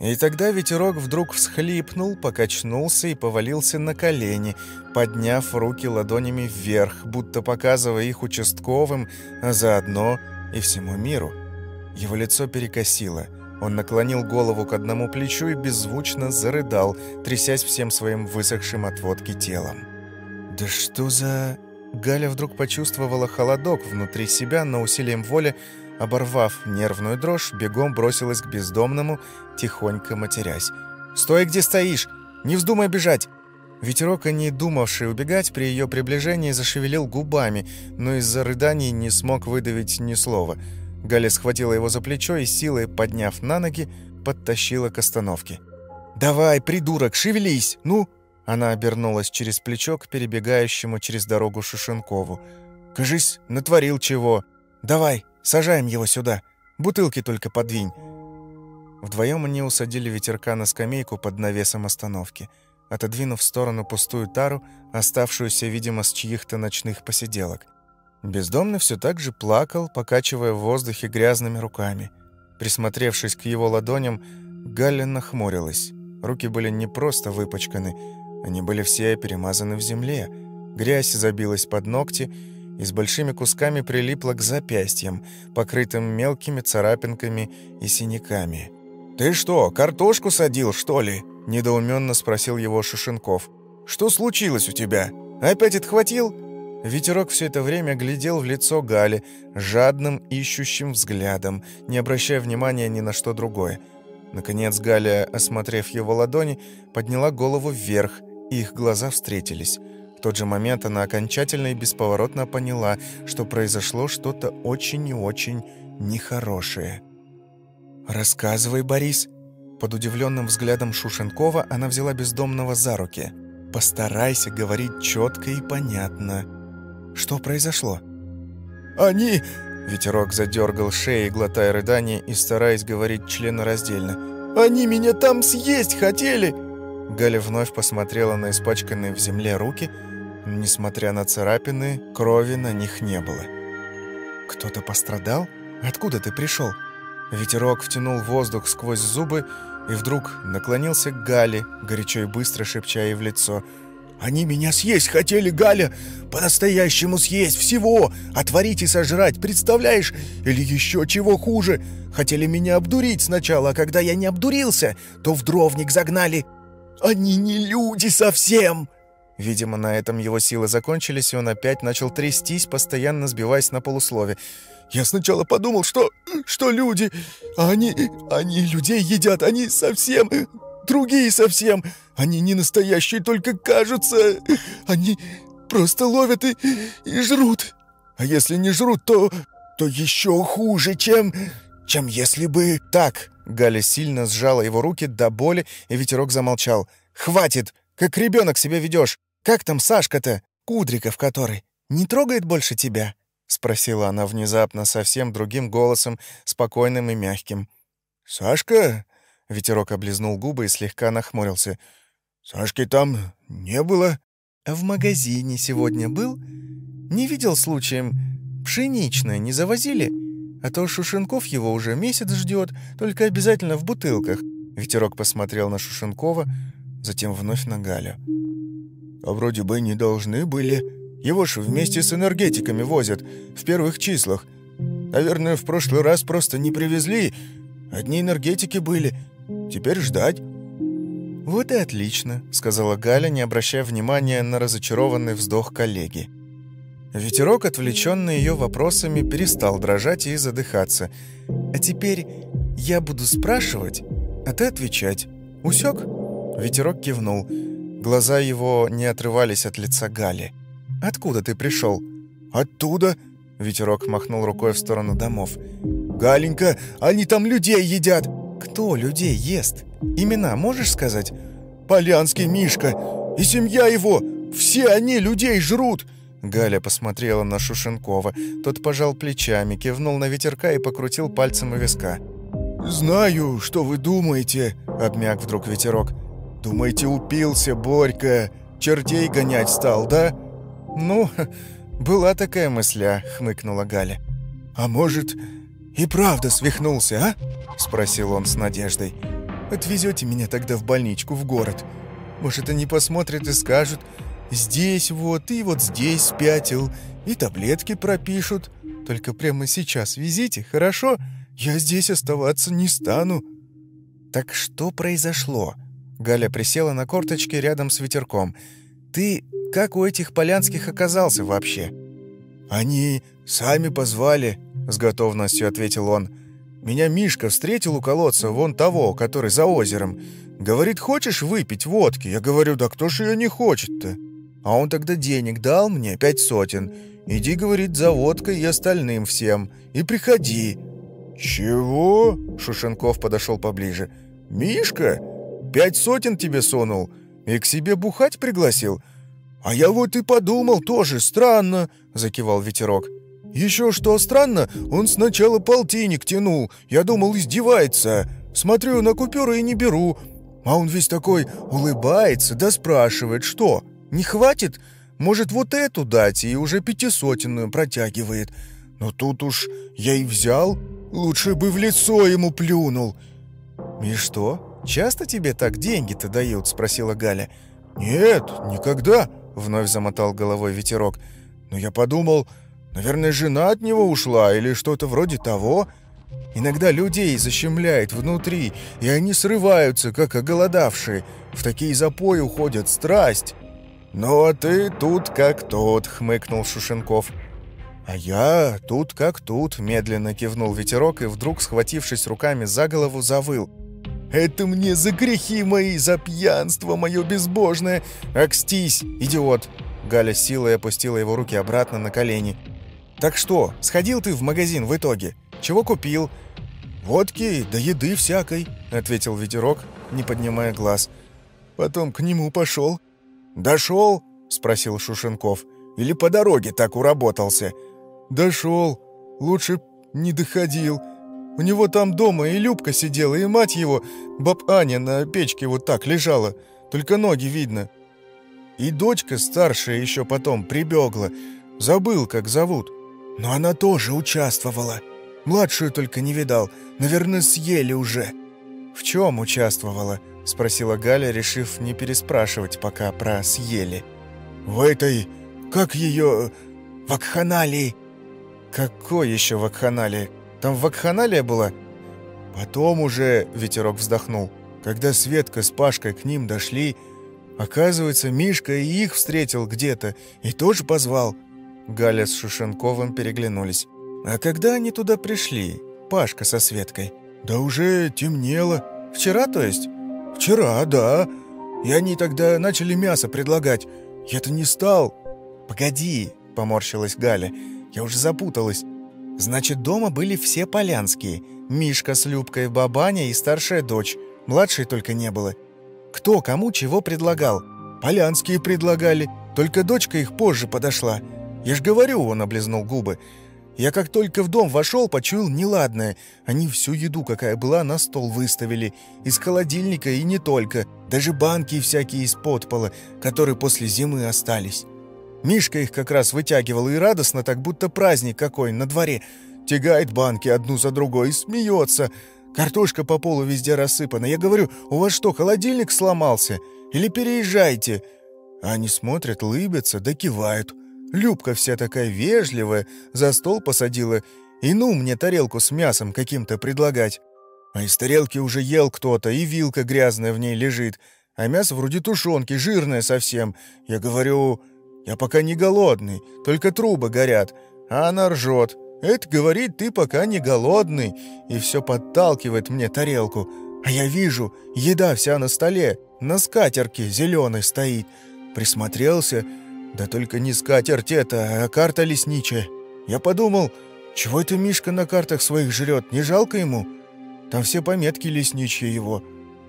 И тогда ветерок вдруг всхлипнул, покачнулся и повалился на колени, подняв руки ладонями вверх, будто показывая их участковым, а заодно и всему миру. Его лицо перекосило. Он наклонил голову к одному плечу и беззвучно зарыдал, трясясь всем своим высохшим от водки телом. «Да что за...» Галя вдруг почувствовала холодок внутри себя, но усилием воли, оборвав нервную дрожь, бегом бросилась к бездомному, тихонько матерясь. «Стой, где стоишь! Не вздумай бежать!» Ветерок, не думавший убегать, при ее приближении зашевелил губами, но из-за рыданий не смог выдавить ни слова. Галя схватила его за плечо и, силой подняв на ноги, подтащила к остановке. «Давай, придурок, шевелись! Ну!» Она обернулась через плечо к перебегающему через дорогу Шушенкову. «Кажись, натворил чего. Давай, сажаем его сюда. Бутылки только подвинь». Вдвоем они усадили ветерка на скамейку под навесом остановки. отодвинув в сторону пустую тару, оставшуюся, видимо, с чьих-то ночных посиделок. Бездомный все так же плакал, покачивая в воздухе грязными руками. Присмотревшись к его ладоням, Галля нахмурилась. Руки были не просто выпачканы, они были все перемазаны в земле. Грязь забилась под ногти и с большими кусками прилипла к запястьям, покрытым мелкими царапинками и синяками. «Ты что, картошку садил, что ли?» – недоуменно спросил его Шушенков. «Что случилось у тебя? Опять отхватил?» Ветерок все это время глядел в лицо Гали жадным, ищущим взглядом, не обращая внимания ни на что другое. Наконец Галя, осмотрев его ладони, подняла голову вверх, и их глаза встретились. Тот же момент она окончательно и бесповоротно поняла, что произошло что-то очень и очень нехорошее. «Рассказывай, Борис». Под удивленным взглядом Шушенкова она взяла бездомного за руки. «Постарайся говорить четко и понятно. Что произошло?» «Они...» Ветерок задергал шеей, глотая рыдание и стараясь говорить членораздельно. «Они меня там съесть хотели!» Галя вновь посмотрела на испачканные в земле руки. Несмотря на царапины, крови на них не было. «Кто-то пострадал? Откуда ты пришел?» Ветерок втянул воздух сквозь зубы и вдруг наклонился к Гале, горячо и быстро шепча ей в лицо. «Они меня съесть хотели, Галя! По-настоящему съесть всего! Отварить и сожрать, представляешь? Или еще чего хуже! Хотели меня обдурить сначала, а когда я не обдурился, то в дровник загнали! Они не люди совсем!» Видимо, на этом его силы закончились, и он опять начал трястись, постоянно сбиваясь на полуслове. Я сначала подумал, что... что люди... Они... они людей едят, они совсем... другие совсем. Они не настоящие, только кажутся. Они просто ловят и... и жрут. А если не жрут, то... то еще хуже, чем... чем если бы... Так, Галя сильно сжала его руки до боли, и ветерок замолчал. «Хватит! Как ребенок себя ведешь! Как там Сашка-то? Кудриков который. Не трогает больше тебя?» — спросила она внезапно совсем другим голосом, спокойным и мягким. «Сашка?» — ветерок облизнул губы и слегка нахмурился. «Сашки там не было?» «А в магазине сегодня был? Не видел случаем? Пшеничное не завозили? А то Шушенков его уже месяц ждет, только обязательно в бутылках». Ветерок посмотрел на Шушенкова, затем вновь на Галю. «А вроде бы не должны были», его ж вместе с энергетиками возят в первых числах. Наверное, в прошлый раз просто не привезли. Одни энергетики были. Теперь ждать». «Вот и отлично», — сказала Галя, не обращая внимания на разочарованный вздох коллеги. Ветерок, отвлеченный ее вопросами, перестал дрожать и задыхаться. «А теперь я буду спрашивать, а ты отвечать. Усек?» Ветерок кивнул. Глаза его не отрывались от лица Гали. Откуда ты пришел?» «Оттуда!» — ветерок махнул рукой в сторону домов. «Галенька, они там людей едят!» «Кто людей ест? Имена можешь сказать?» «Полянский Мишка! И семья его! Все они людей жрут!» Галя посмотрела на Шушенкова. Тот пожал плечами, кивнул на ветерка и покрутил пальцем у виска. «Знаю, что вы думаете», — обмяк вдруг ветерок. «Думаете, упился Борька? Чертей гонять стал, да?» «Ну, была такая мысля», — хмыкнула Галя. «А может, и правда свихнулся, а?» — спросил он с надеждой. «Отвезете меня тогда в больничку, в город. Может, они посмотрят и скажут, здесь вот и вот здесь спятил, и таблетки пропишут. Только прямо сейчас везите, хорошо? Я здесь оставаться не стану». «Так что произошло?» Галя присела на корточки рядом с ветерком. «Ты как у этих полянских оказался вообще?» «Они сами позвали», — с готовностью ответил он. «Меня Мишка встретил у колодца, вон того, который за озером. Говорит, хочешь выпить водки?» Я говорю, да кто ж ее не хочет-то? А он тогда денег дал мне, пять сотен. «Иди, — говорит, — за водкой и остальным всем, и приходи». «Чего?» — Шушенков подошел поближе. «Мишка? Пять сотен тебе сунул и к себе бухать пригласил?» «А я вот и подумал тоже, странно», — закивал ветерок. «Еще что странно, он сначала полтинник тянул. Я думал, издевается. Смотрю на купюры и не беру. А он весь такой улыбается, да спрашивает, что, не хватит? Может, вот эту дать, и уже пятисотенную протягивает. Но тут уж я и взял, лучше бы в лицо ему плюнул». «И что, часто тебе так деньги-то дают?» — спросила Галя. «Нет, никогда», — вновь замотал головой ветерок. «Но я подумал, наверное, жена от него ушла или что-то вроде того». Иногда людей защемляет внутри, и они срываются, как оголодавшие. В такие запои уходят страсть. «Ну, а ты тут как тот», — хмыкнул Шушенков. «А я тут как тут», — медленно кивнул ветерок и вдруг, схватившись руками за голову, завыл. «Это мне за грехи мои, за пьянство мое безбожное! Акстись, идиот!» Галя силой опустила его руки обратно на колени. «Так что, сходил ты в магазин в итоге? Чего купил?» «Водки да еды всякой», — ответил ветерок, не поднимая глаз. «Потом к нему пошел». «Дошел?» — спросил Шушенков. «Или по дороге так уработался?» «Дошел. Лучше не доходил. У него там дома и Любка сидела, и мать его, баб Аня, на печке вот так лежала. Только ноги видно. И дочка старшая еще потом прибегла. Забыл, как зовут. Но она тоже участвовала. Младшую только не видал. Наверное, съели уже». «В чем участвовала?» — спросила Галя, решив не переспрашивать пока про «съели». «В этой... как ее... вакханалии». «Какой еще вакханалии? Там вакханалия была?» Потом уже ветерок вздохнул. Когда Светка с Пашкой к ним дошли, оказывается, Мишка и их встретил где-то и тоже позвал. Галя с Шушенковым переглянулись. «А когда они туда пришли? Пашка со Светкой?» «Да уже темнело. Вчера, то есть?» «Вчера, да. И они тогда начали мясо предлагать. Я-то не стал». «Погоди», — поморщилась Галя. «Я уже запуталась. Значит, дома были все полянские. Мишка с Любкой, бабаня и старшая дочь. Младшей только не было. Кто кому чего предлагал? Полянские предлагали. Только дочка их позже подошла. Я ж говорю, он облизнул губы. Я как только в дом вошел, почуял неладное. Они всю еду, какая была, на стол выставили. Из холодильника и не только. Даже банки всякие из-под пола, которые после зимы остались. Мишка их как раз вытягивал и радостно, так будто праздник какой на дворе. Тягает банки одну за другой и смеется. Картошка по полу везде рассыпана. Я говорю, у вас что, холодильник сломался? Или переезжайте? Они смотрят, лыбятся, да кивают. Любка вся такая вежливая, за стол посадила, и ну мне тарелку с мясом каким-то предлагать. А из тарелки уже ел кто-то, и вилка грязная в ней лежит, а мясо вроде тушенки, жирное совсем. Я говорю, я пока не голодный, только трубы горят, а она ржет. Это говорит, ты пока не голодный, и все подталкивает мне тарелку. А я вижу, еда вся на столе, на скатерке зеленой стоит. Присмотрелся — да только не скатерть это, а карта лесничая. Я подумал, чего это Мишка на картах своих жрет, не жалко ему? Там все пометки лесничьи его.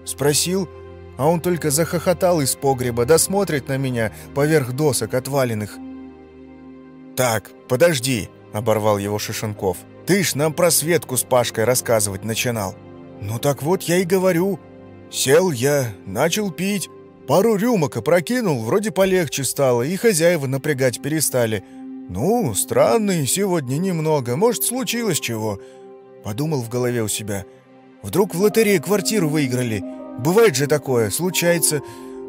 Спросил, а он только захохотал из погреба, да смотрит на меня поверх досок отваленных. «Так, подожди», — оборвал его Шишенков. «Ты ж нам про Светку с Пашкой рассказывать начинал». «Ну так вот я и говорю. Сел я, начал пить, Пару рюмок опрокинул, вроде полегче стало, и хозяева напрягать перестали. Ну, странный сегодня немного, может, случилось чего. Подумал в голове у себя. Вдруг в лотерее квартиру выиграли. Бывает же такое, случается.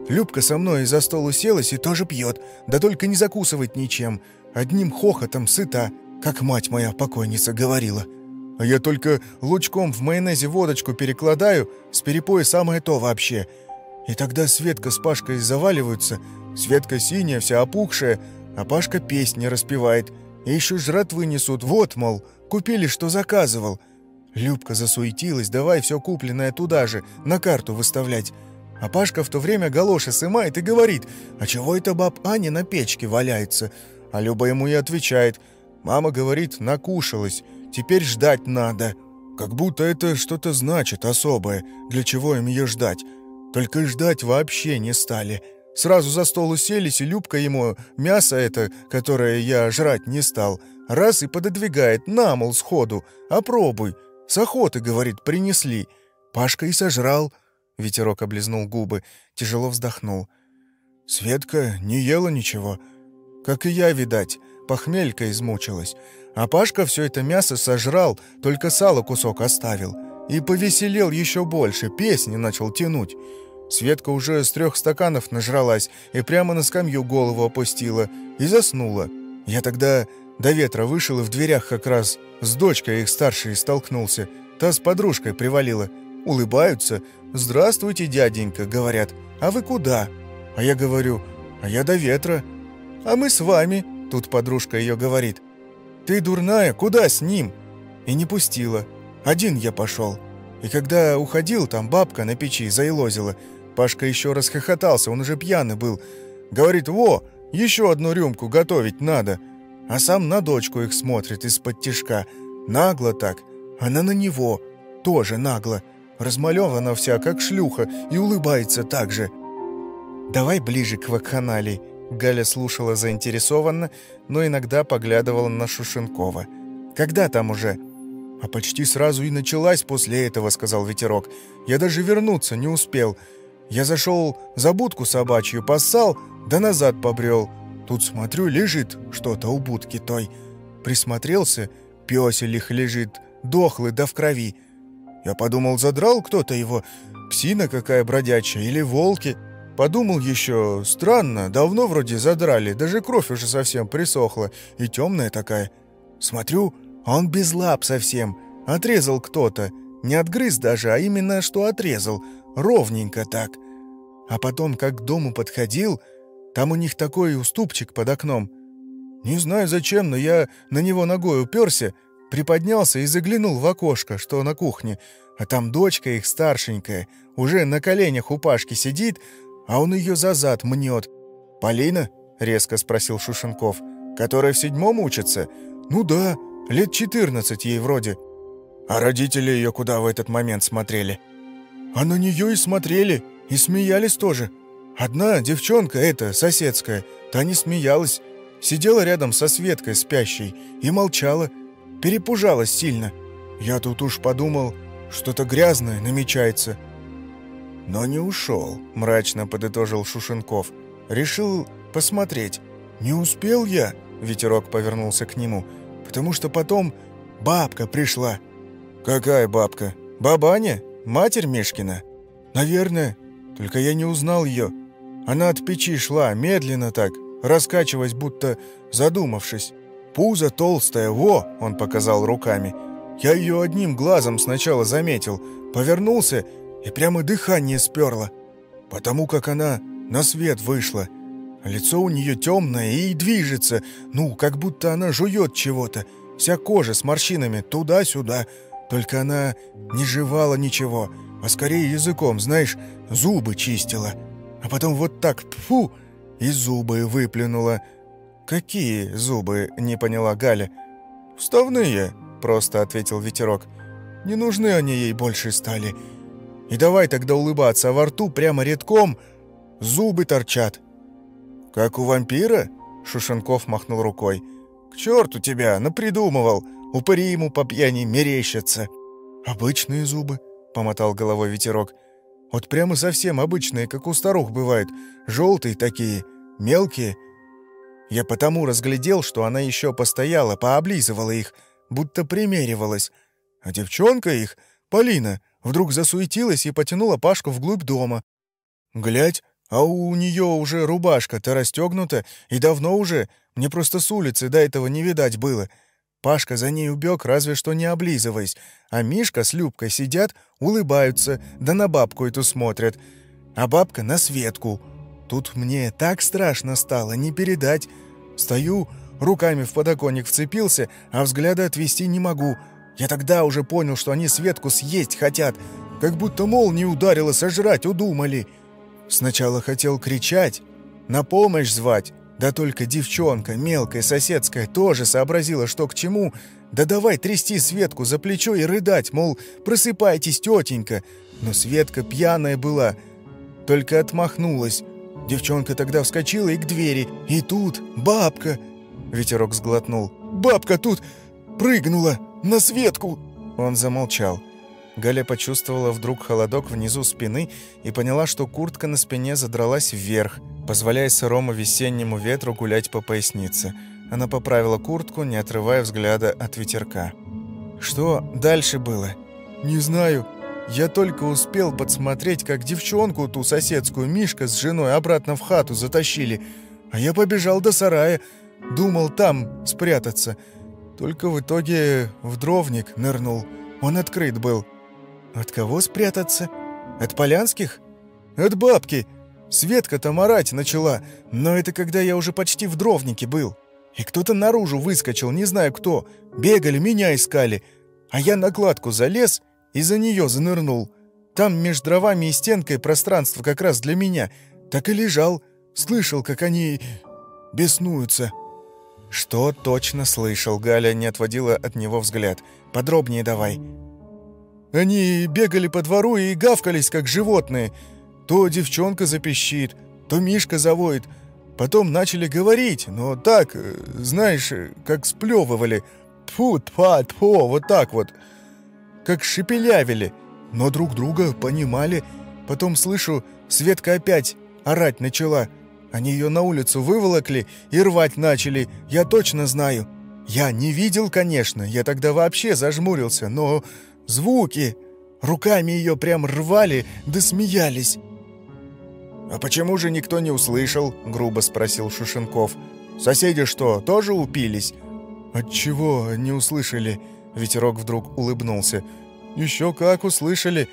Любка со мной за стол уселась и тоже пьет, да только не закусывать ничем. Одним хохотом сыта, как мать моя покойница говорила. А я только лучком в майонезе водочку перекладаю, с перепоя самое то вообще — и тогда Светка с Пашкой заваливаются, Светка синяя, вся опухшая, а Пашка песни распевает. И еще жратвы несут, вот, мол, купили, что заказывал. Любка засуетилась, давай все купленное туда же, на карту выставлять. А Пашка в то время галоши сымает и говорит, «А чего это баб Аня на печке валяется?» А Люба ему и отвечает, «Мама говорит, накушалась, теперь ждать надо». Как будто это что-то значит особое, для чего им ее ждать. Только ждать вообще не стали. Сразу за стол уселись, и Любка ему мясо это, которое я жрать не стал, раз и пододвигает, на, мол, сходу, опробуй. С охоты, говорит, принесли. Пашка и сожрал. Ветерок облизнул губы, тяжело вздохнул. «Светка не ела ничего. Как и я, видать, похмелька измучилась. А Пашка все это мясо сожрал, только сало кусок оставил. И повеселел еще больше, песни начал тянуть. Светка уже с трех стаканов нажралась и прямо на скамью голову опустила и заснула. Я тогда до ветра вышел и в дверях как раз с дочкой их старшей столкнулся. Та с подружкой привалила. Улыбаются. «Здравствуйте, дяденька», — говорят. «А вы куда?» А я говорю, «А я до ветра». «А мы с вами», — тут подружка ее говорит. «Ты дурная, куда с ним?» И не пустила. Один я пошел. И когда уходил, там бабка на печи заилозила. Пашка еще расхохотался, он уже пьяный был. Говорит, «Во, еще одну рюмку готовить надо». А сам на дочку их смотрит из-под тишка. Нагло так. Она на него. Тоже нагло. Размалевана вся, как шлюха, и улыбается так же. «Давай ближе к вакханалии». Галя слушала заинтересованно, но иногда поглядывала на Шушенкова. «Когда там уже?» «А почти сразу и началась после этого», — сказал ветерок. «Я даже вернуться не успел. Я зашел за будку собачью, поссал, да назад побрел. Тут, смотрю, лежит что-то у будки той. Присмотрелся, пёсель их лежит, дохлый да в крови. Я подумал, задрал кто-то его, псина какая бродячая или волки. Подумал еще, странно, давно вроде задрали, даже кровь уже совсем присохла и темная такая. Смотрю, он без лап совсем, отрезал кто-то. Не отгрыз даже, а именно что отрезал, ровненько так. А потом, как к дому подходил, там у них такой уступчик под окном. Не знаю зачем, но я на него ногой уперся, приподнялся и заглянул в окошко, что на кухне, а там дочка их старшенькая, уже на коленях у Пашки сидит, а он ее за зад мнет. «Полина?» — резко спросил Шушенков. «Которая в седьмом учится?» «Ну да, лет четырнадцать ей вроде». «А родители ее куда в этот момент смотрели?» «А на нее и смотрели, и смеялись тоже. Одна девчонка, эта, соседская, та не смеялась, сидела рядом со Светкой спящей и молчала, перепужалась сильно. Я тут уж подумал, что-то грязное намечается. Но не ушел, мрачно подытожил Шушенков. Решил посмотреть. Не успел я, ветерок повернулся к нему, потому что потом бабка пришла. Какая бабка? Бабаня? Матерь Мишкина? Наверное, только я не узнал ее. Она от печи шла, медленно так, раскачиваясь, будто задумавшись. Пузо толстое, во!» — он показал руками. Я ее одним глазом сначала заметил, повернулся и прямо дыхание сперло, потому как она на свет вышла. Лицо у нее темное и движется, ну, как будто она жует чего-то. Вся кожа с морщинами туда-сюда. Только она не жевала ничего, а скорее языком, знаешь, зубы чистила а потом вот так, фу, и зубы выплюнула. «Какие зубы?» — не поняла Галя. «Вставные», — просто ответил ветерок. «Не нужны они ей больше стали. И давай тогда улыбаться, а во рту прямо редком зубы торчат». «Как у вампира?» — Шушенков махнул рукой. «К черту тебя, напридумывал! Упыри ему по пьяни мерещатся!» «Обычные зубы», — помотал головой ветерок. Вот прямо совсем обычные, как у старух бывают. Желтые такие, мелкие. Я потому разглядел, что она еще постояла, пооблизывала их, будто примеривалась. А девчонка их, Полина, вдруг засуетилась и потянула Пашку вглубь дома. Глядь, а у нее уже рубашка-то расстегнута, и давно уже, мне просто с улицы до этого не видать было — Пашка за ней убег, разве что не облизываясь, а Мишка с Любкой сидят, улыбаются, да на бабку эту смотрят, а бабка на Светку. Тут мне так страшно стало, не передать. Стою, руками в подоконник вцепился, а взгляда отвести не могу. Я тогда уже понял, что они Светку съесть хотят, как будто молния ударила, сожрать удумали. Сначала хотел кричать, на помощь звать, да только девчонка, мелкая, соседская, тоже сообразила, что к чему. Да давай трясти Светку за плечо и рыдать, мол, просыпайтесь, тетенька. Но Светка пьяная была, только отмахнулась. Девчонка тогда вскочила и к двери. И тут бабка... Ветерок сглотнул. «Бабка тут прыгнула на Светку!» Он замолчал. Галя почувствовала вдруг холодок внизу спины и поняла, что куртка на спине задралась вверх, позволяя сырому весеннему ветру гулять по пояснице. Она поправила куртку, не отрывая взгляда от ветерка. «Что дальше было?» «Не знаю. Я только успел подсмотреть, как девчонку ту соседскую Мишка с женой обратно в хату затащили, а я побежал до сарая, думал там спрятаться. Только в итоге в дровник нырнул. Он открыт был». «От кого спрятаться? От полянских?» «От бабки. Светка там орать начала, но это когда я уже почти в дровнике был. И кто-то наружу выскочил, не знаю кто. Бегали, меня искали. А я на кладку залез и за нее занырнул. Там между дровами и стенкой пространство как раз для меня. Так и лежал. Слышал, как они беснуются». «Что точно слышал?» Галя не отводила от него взгляд. «Подробнее давай». Они бегали по двору и гавкались, как животные. То девчонка запищит, то Мишка завоет. Потом начали говорить, но так, э, знаешь, как сплевывали. Тьфу, тьфа, тьфу, вот так вот. Как шепелявили, но друг друга понимали. Потом слышу, Светка опять орать начала. Они ее на улицу выволокли и рвать начали, я точно знаю. Я не видел, конечно, я тогда вообще зажмурился, но Звуки! Руками ее прям рвали, да смеялись. «А почему же никто не услышал?» — грубо спросил Шушенков. «Соседи что, тоже упились?» «Отчего не услышали?» Ветерок вдруг улыбнулся. «Еще как услышали.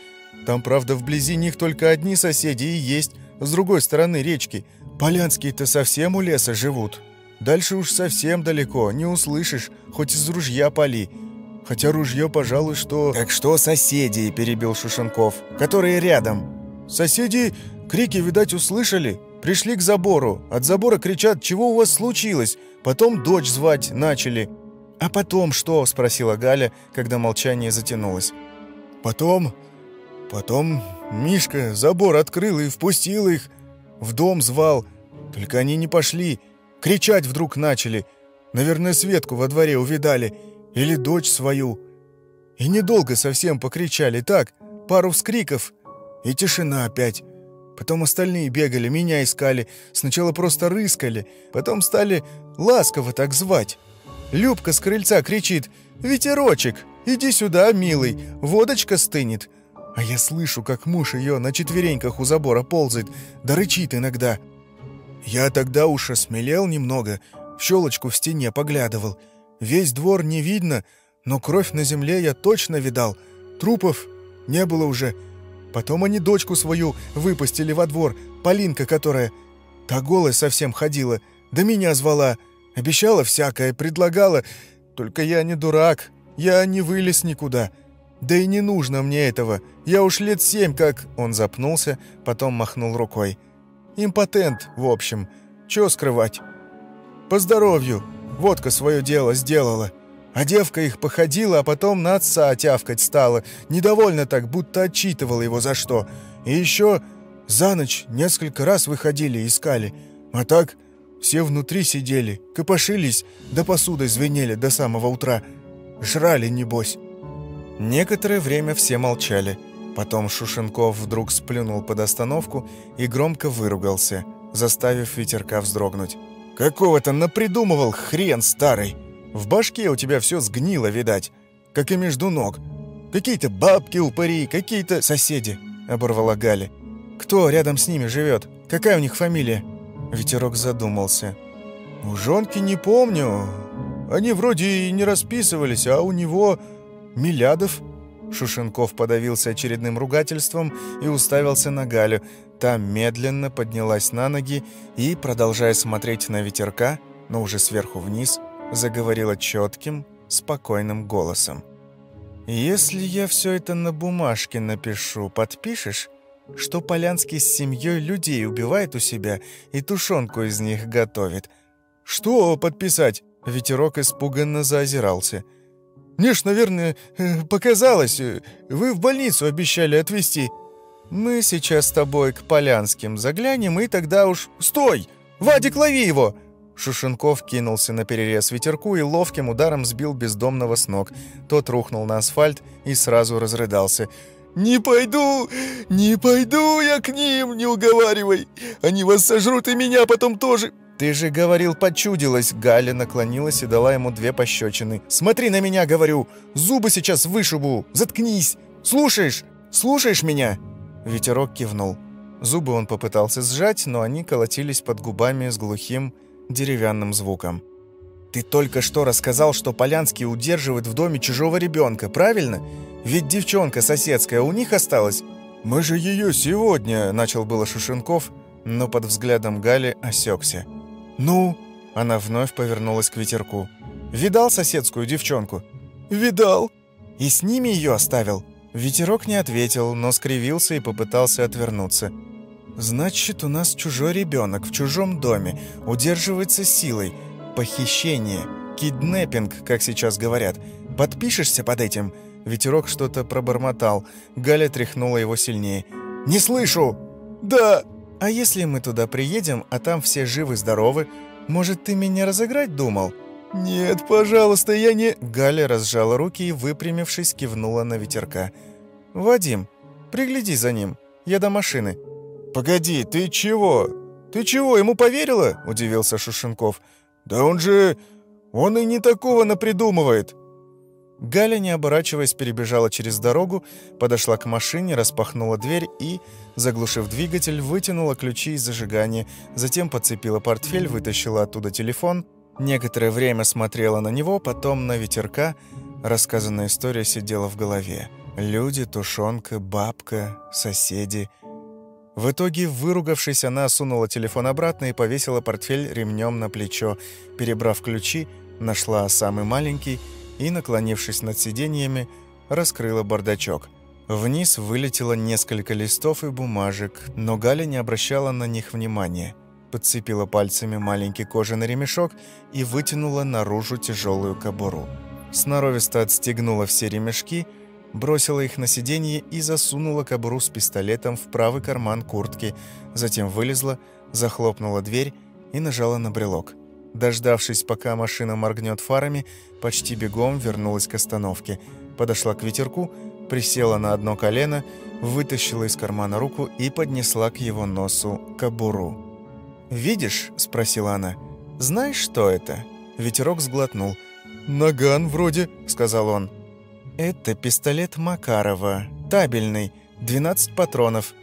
Там, правда, вблизи них только одни соседи и есть, с другой стороны речки. Полянские-то совсем у леса живут. Дальше уж совсем далеко, не услышишь, хоть из ружья пали. Хотя ружье, пожалуй, что...» «Так что соседи?» – перебил Шушенков. «Которые рядом». «Соседи крики, видать, услышали. Пришли к забору. От забора кричат, чего у вас случилось? Потом дочь звать начали». «А потом что?» – спросила Галя, когда молчание затянулось. «Потом... потом Мишка забор открыл и впустил их. В дом звал. Только они не пошли. Кричать вдруг начали. Наверное, Светку во дворе увидали». Или дочь свою. И недолго совсем покричали так, пару вскриков, и тишина опять. Потом остальные бегали, меня искали, сначала просто рыскали, потом стали ласково так звать. Любка с крыльца кричит «Ветерочек, иди сюда, милый, водочка стынет». А я слышу, как муж ее на четвереньках у забора ползает, да рычит иногда. Я тогда уж осмелел немного, в щелочку в стене поглядывал — Весь двор не видно, но кровь на земле я точно видал. Трупов не было уже. Потом они дочку свою выпустили во двор, Полинка которая... Та голая совсем ходила, да меня звала. Обещала всякое, предлагала. Только я не дурак, я не вылез никуда. Да и не нужно мне этого. Я уж лет семь как...» Он запнулся, потом махнул рукой. «Импотент, в общем. Чё скрывать? По здоровью. Водка свое дело сделала. А девка их походила, а потом на отца тявкать стала. Недовольно так, будто отчитывала его за что. И еще за ночь несколько раз выходили, искали. А так все внутри сидели, копошились, да посудой звенели до самого утра. Жрали, небось. Некоторое время все молчали. Потом Шушенков вдруг сплюнул под остановку и громко выругался, заставив ветерка вздрогнуть. Какого-то напридумывал хрен старый. В башке у тебя все сгнило, видать, как и между ног. Какие-то бабки-упыри, какие-то соседи, оборвала Галя. Кто рядом с ними живет? Какая у них фамилия? Ветерок задумался. У жонки не помню. Они вроде и не расписывались, а у него Милядов. Шушенков подавился очередным ругательством и уставился на Галю. Та медленно поднялась на ноги и, продолжая смотреть на ветерка, но уже сверху вниз, заговорила четким, спокойным голосом. «Если я все это на бумажке напишу, подпишешь, что Полянский с семьей людей убивает у себя и тушенку из них готовит?» «Что подписать?» Ветерок испуганно заозирался. «Мне ж, наверное, э, показалось. Вы в больницу обещали отвезти». «Мы сейчас с тобой к Полянским заглянем, и тогда уж...» «Стой! Вадик, лови его!» Шушенков кинулся на перерез ветерку и ловким ударом сбил бездомного с ног. Тот рухнул на асфальт и сразу разрыдался. «Не пойду! Не пойду я к ним! Не уговаривай! Они вас сожрут и меня потом тоже!» «Ты же говорил, почудилась!» Галя наклонилась и дала ему две пощечины. «Смотри на меня, говорю! Зубы сейчас вышибу! Заткнись! Слушаешь? Слушаешь меня?» Ветерок кивнул. Зубы он попытался сжать, но они колотились под губами с глухим деревянным звуком. «Ты только что рассказал, что Полянский удерживает в доме чужого ребенка, правильно? Ведь девчонка соседская у них осталась». «Мы же ее сегодня», — начал было Шушенков, но под взглядом Гали осекся. «Ну?» — она вновь повернулась к ветерку. «Видал соседскую девчонку?» «Видал». «И с ними ее оставил?» Ветерок не ответил, но скривился и попытался отвернуться. «Значит, у нас чужой ребенок в чужом доме, удерживается силой. Похищение, киднеппинг, как сейчас говорят. Подпишешься под этим?» Ветерок что-то пробормотал. Галя тряхнула его сильнее. «Не слышу!» «Да!» «А если мы туда приедем, а там все живы-здоровы, может, ты меня разыграть думал?» «Нет, пожалуйста, я не...» Галя разжала руки и, выпрямившись, кивнула на ветерка. «Вадим, пригляди за ним. Я до машины». «Погоди, ты чего? Ты чего, ему поверила?» – удивился Шушенков. «Да он же... он и не такого напридумывает». Галя, не оборачиваясь, перебежала через дорогу, подошла к машине, распахнула дверь и, заглушив двигатель, вытянула ключи из зажигания, затем подцепила портфель, вытащила оттуда телефон, некоторое время смотрела на него, потом на ветерка. Рассказанная история сидела в голове. Люди, тушенка, бабка, соседи – в итоге, выругавшись, она сунула телефон обратно и повесила портфель ремнем на плечо. Перебрав ключи, нашла самый маленький и, наклонившись над сиденьями, раскрыла бардачок. Вниз вылетело несколько листов и бумажек, но Галя не обращала на них внимания. Подцепила пальцами маленький кожаный ремешок и вытянула наружу тяжелую кобуру. Сноровисто отстегнула все ремешки – бросила их на сиденье и засунула кобуру с пистолетом в правый карман куртки, затем вылезла, захлопнула дверь и нажала на брелок. Дождавшись, пока машина моргнет фарами, почти бегом вернулась к остановке. Подошла к ветерку, присела на одно колено, вытащила из кармана руку и поднесла к его носу кобуру. «Видишь?» – спросила она. «Знаешь, что это?» Ветерок сглотнул. «Наган вроде», – сказал он. «Это пистолет Макарова, табельный, 12 патронов.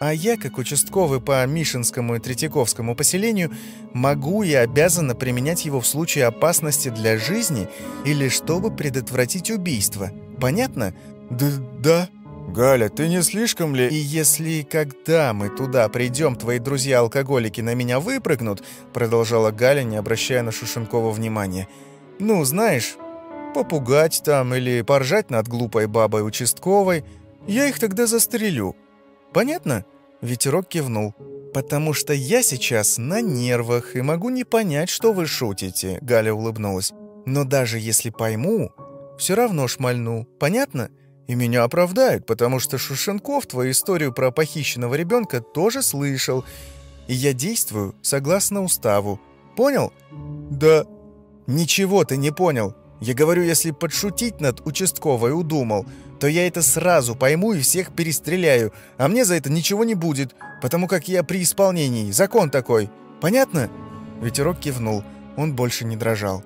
А я, как участковый по Мишинскому и Третьяковскому поселению, могу и обязана применять его в случае опасности для жизни или чтобы предотвратить убийство. Понятно?» «Да, да». «Галя, ты не слишком ли...» «И если когда мы туда придем, твои друзья-алкоголики на меня выпрыгнут», продолжала Галя, не обращая на Шушенкова внимания. «Ну, знаешь, попугать там или поржать над глупой бабой участковой, я их тогда застрелю. Понятно?» Ветерок кивнул. «Потому что я сейчас на нервах и могу не понять, что вы шутите», — Галя улыбнулась. «Но даже если пойму, все равно шмальну. Понятно? И меня оправдают, потому что Шушенков твою историю про похищенного ребенка тоже слышал. И я действую согласно уставу. Понял?» «Да». «Ничего ты не понял. Я говорю, если подшутить над участковой удумал, то я это сразу пойму и всех перестреляю, а мне за это ничего не будет, потому как я при исполнении, закон такой. Понятно?» Ветерок кивнул, он больше не дрожал.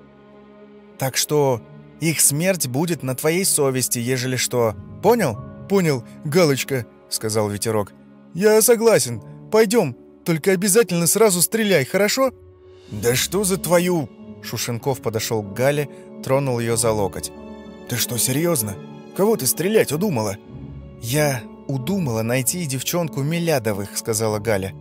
«Так что их смерть будет на твоей совести, ежели что. Понял?» «Понял, Галочка», — сказал Ветерок. «Я согласен. Пойдем, только обязательно сразу стреляй, хорошо?» «Да что за твою...» Шушенков подошел к Гале, тронул ее за локоть. «Ты что, серьезно? Кого ты стрелять удумала?» «Я удумала найти девчонку Милядовых», — сказала Галя.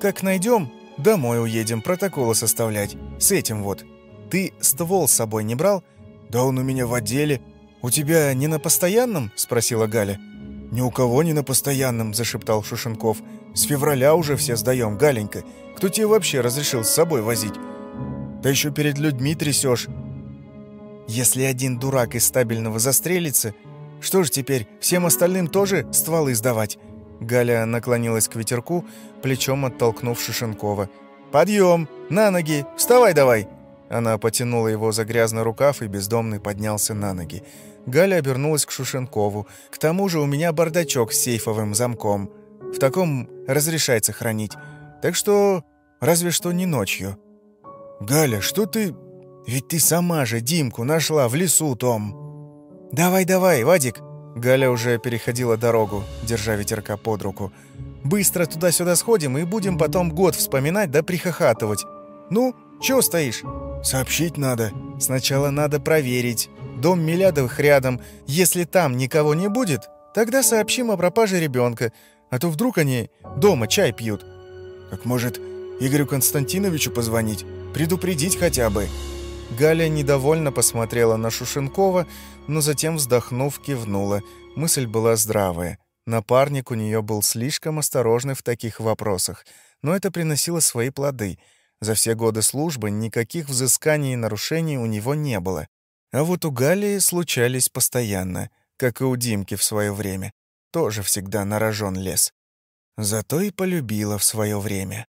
«Как найдем, домой уедем, протоколы составлять. С этим вот. Ты ствол с собой не брал?» «Да он у меня в отделе. У тебя не на постоянном?» — спросила Галя. «Ни у кого не на постоянном», — зашептал Шушенков. «С февраля уже все сдаем, Галенька. Кто тебе вообще разрешил с собой возить? Да еще перед людьми трясешь. Если один дурак из стабильного застрелится, что ж теперь, всем остальным тоже стволы сдавать?» Галя наклонилась к ветерку, плечом оттолкнув Шишенкова. «Подъем! На ноги! Вставай давай!» Она потянула его за грязный рукав, и бездомный поднялся на ноги. Галя обернулась к Шушенкову. «К тому же у меня бардачок с сейфовым замком. В таком разрешается хранить. Так что разве что не ночью». «Галя, что ты...» «Ведь ты сама же Димку нашла в лесу, Том». «Давай, давай, Вадик!» Галя уже переходила дорогу, держа ветерка под руку. «Быстро туда-сюда сходим и будем потом год вспоминать да прихохатывать. Ну, чего стоишь?» «Сообщить надо. Сначала надо проверить. Дом Милядовых рядом. Если там никого не будет, тогда сообщим о пропаже ребенка. А то вдруг они дома чай пьют. Так может, Игорю Константиновичу позвонить? Предупредить хотя бы?» Галя недовольно посмотрела на Шушенкова, но затем, вздохнув, кивнула. Мысль была здравая. Напарник у нее был слишком осторожный в таких вопросах, но это приносило свои плоды. За все годы службы никаких взысканий и нарушений у него не было. А вот у Галии случались постоянно, как и у Димки в свое время. Тоже всегда нарожен лес. Зато и полюбила в свое время.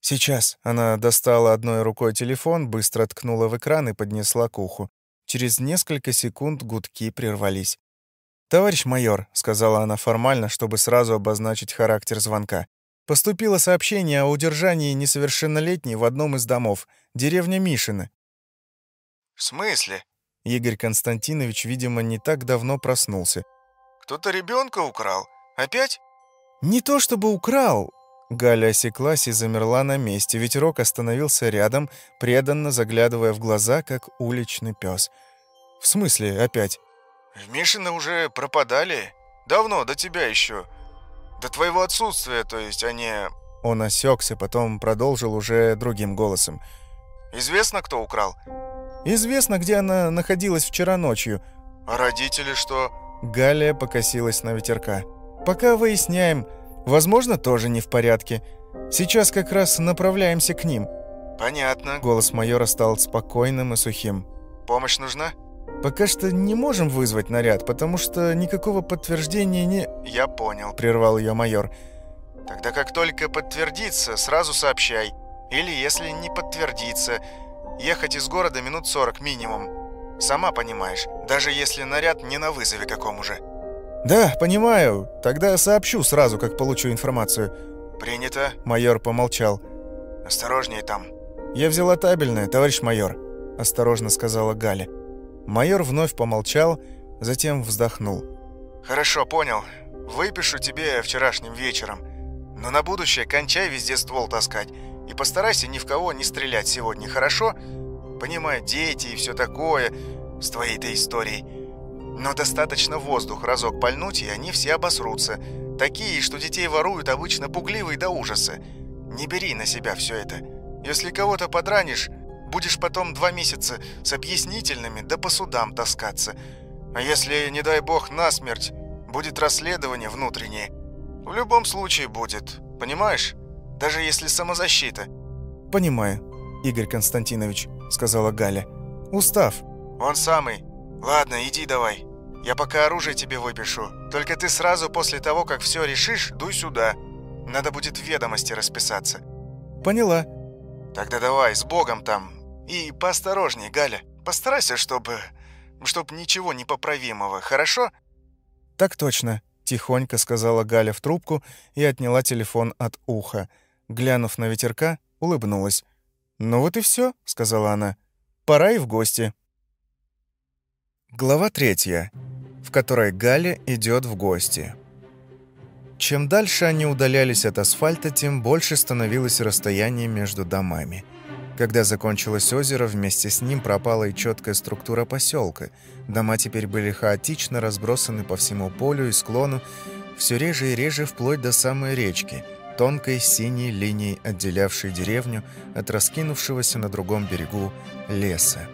Сейчас она достала одной рукой телефон, быстро ткнула в экран и поднесла к уху. Через несколько секунд гудки прервались. «Товарищ майор», — сказала она формально, чтобы сразу обозначить характер звонка, «поступило сообщение о удержании несовершеннолетней в одном из домов, деревня Мишины». «В смысле?» Игорь Константинович, видимо, не так давно проснулся. «Кто-то ребенка украл? Опять?» «Не то чтобы украл», Галя осеклась и замерла на месте. Ветерок остановился рядом, преданно заглядывая в глаза, как уличный пес. «В смысле опять?» «В Мишино уже пропадали. Давно, до тебя еще. До твоего отсутствия, то есть, они. Он осекся, потом продолжил уже другим голосом. «Известно, кто украл?» «Известно, где она находилась вчера ночью». «А родители что?» Галя покосилась на ветерка. «Пока выясняем». Возможно, тоже не в порядке. Сейчас как раз направляемся к ним». «Понятно». Голос майора стал спокойным и сухим. «Помощь нужна?» «Пока что не можем вызвать наряд, потому что никакого подтверждения не...» «Я понял», — прервал ее майор. «Тогда как только подтвердится, сразу сообщай. Или, если не подтвердится, ехать из города минут 40 минимум. Сама понимаешь, даже если наряд не на вызове каком уже». «Да, понимаю. Тогда сообщу сразу, как получу информацию». «Принято», — майор помолчал. «Осторожнее там». «Я взяла табельное, товарищ майор», — осторожно сказала Галя. Майор вновь помолчал, затем вздохнул. «Хорошо, понял. Выпишу тебе вчерашним вечером. Но на будущее кончай везде ствол таскать. И постарайся ни в кого не стрелять сегодня, хорошо? Понимаю, дети и все такое с твоей-то историей. Но достаточно воздух разок пальнуть, и они все обосрутся. Такие, что детей воруют, обычно пугливые до ужаса. Не бери на себя все это. Если кого-то подранишь, будешь потом два месяца с объяснительными да по судам таскаться. А если, не дай бог, насмерть, будет расследование внутреннее. В любом случае будет, понимаешь? Даже если самозащита. «Понимаю, Игорь Константинович», — сказала Галя. «Устав». «Он самый. Ладно, иди давай». Я пока оружие тебе выпишу. Только ты сразу после того, как все решишь, дуй сюда. Надо будет в ведомости расписаться». «Поняла». «Тогда давай, с Богом там. И поосторожней, Галя. Постарайся, чтобы... чтоб ничего непоправимого, хорошо?» «Так точно», — тихонько сказала Галя в трубку и отняла телефон от уха. Глянув на ветерка, улыбнулась. «Ну вот и все, сказала она. «Пора и в гости». Глава третья в которой Галя идет в гости. Чем дальше они удалялись от асфальта, тем больше становилось расстояние между домами. Когда закончилось озеро, вместе с ним пропала и четкая структура поселка. Дома теперь были хаотично разбросаны по всему полю и склону, все реже и реже вплоть до самой речки, тонкой синей линией, отделявшей деревню от раскинувшегося на другом берегу леса.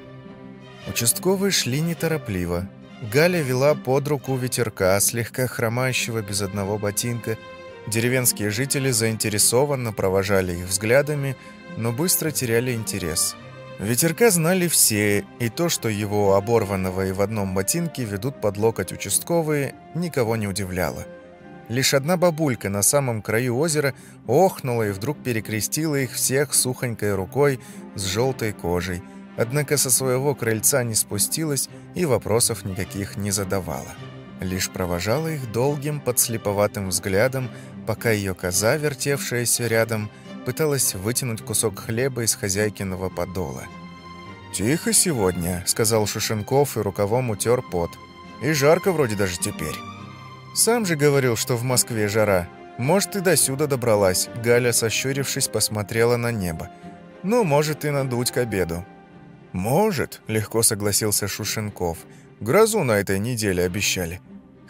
Участковые шли неторопливо, Галя вела под руку ветерка, слегка хромающего без одного ботинка. Деревенские жители заинтересованно провожали их взглядами, но быстро теряли интерес. Ветерка знали все, и то, что его оборванного и в одном ботинке ведут под локоть участковые, никого не удивляло. Лишь одна бабулька на самом краю озера охнула и вдруг перекрестила их всех сухонькой рукой с желтой кожей, однако со своего крыльца не спустилась и вопросов никаких не задавала. Лишь провожала их долгим подслеповатым взглядом, пока ее коза, вертевшаяся рядом, пыталась вытянуть кусок хлеба из хозяйкиного подола. «Тихо сегодня», — сказал Шушенков и рукавом утер пот. «И жарко вроде даже теперь». «Сам же говорил, что в Москве жара. Может, и до сюда добралась». Галя, сощурившись, посмотрела на небо. «Ну, может, и надуть к обеду». «Может», — легко согласился Шушенков. «Грозу на этой неделе обещали».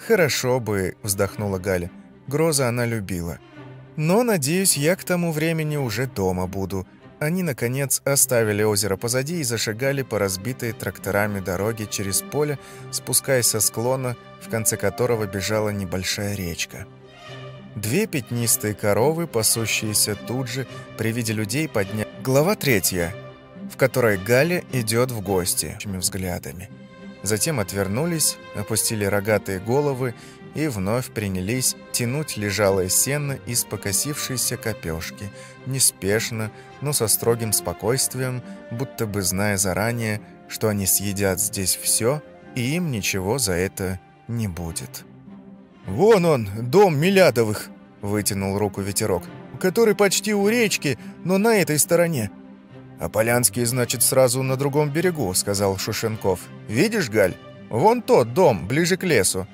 «Хорошо бы», — вздохнула Галя. Гроза она любила. «Но, надеюсь, я к тому времени уже дома буду. Они, наконец, оставили озеро позади и зашагали по разбитой тракторами дороге через поле, спускаясь со склона, в конце которого бежала небольшая речка. Две пятнистые коровы, пасущиеся тут же, при виде людей подняли... Глава третья, в которой Галя идет в гости, взглядами. Затем отвернулись, опустили рогатые головы и вновь принялись тянуть лежалое сено из покосившейся копешки, неспешно, но со строгим спокойствием, будто бы зная заранее, что они съедят здесь все, и им ничего за это не будет. «Вон он, дом Милядовых!» — вытянул руку ветерок. «Который почти у речки, но на этой стороне». «А Полянский, значит, сразу на другом берегу», — сказал Шушенков. «Видишь, Галь? Вон тот дом, ближе к лесу.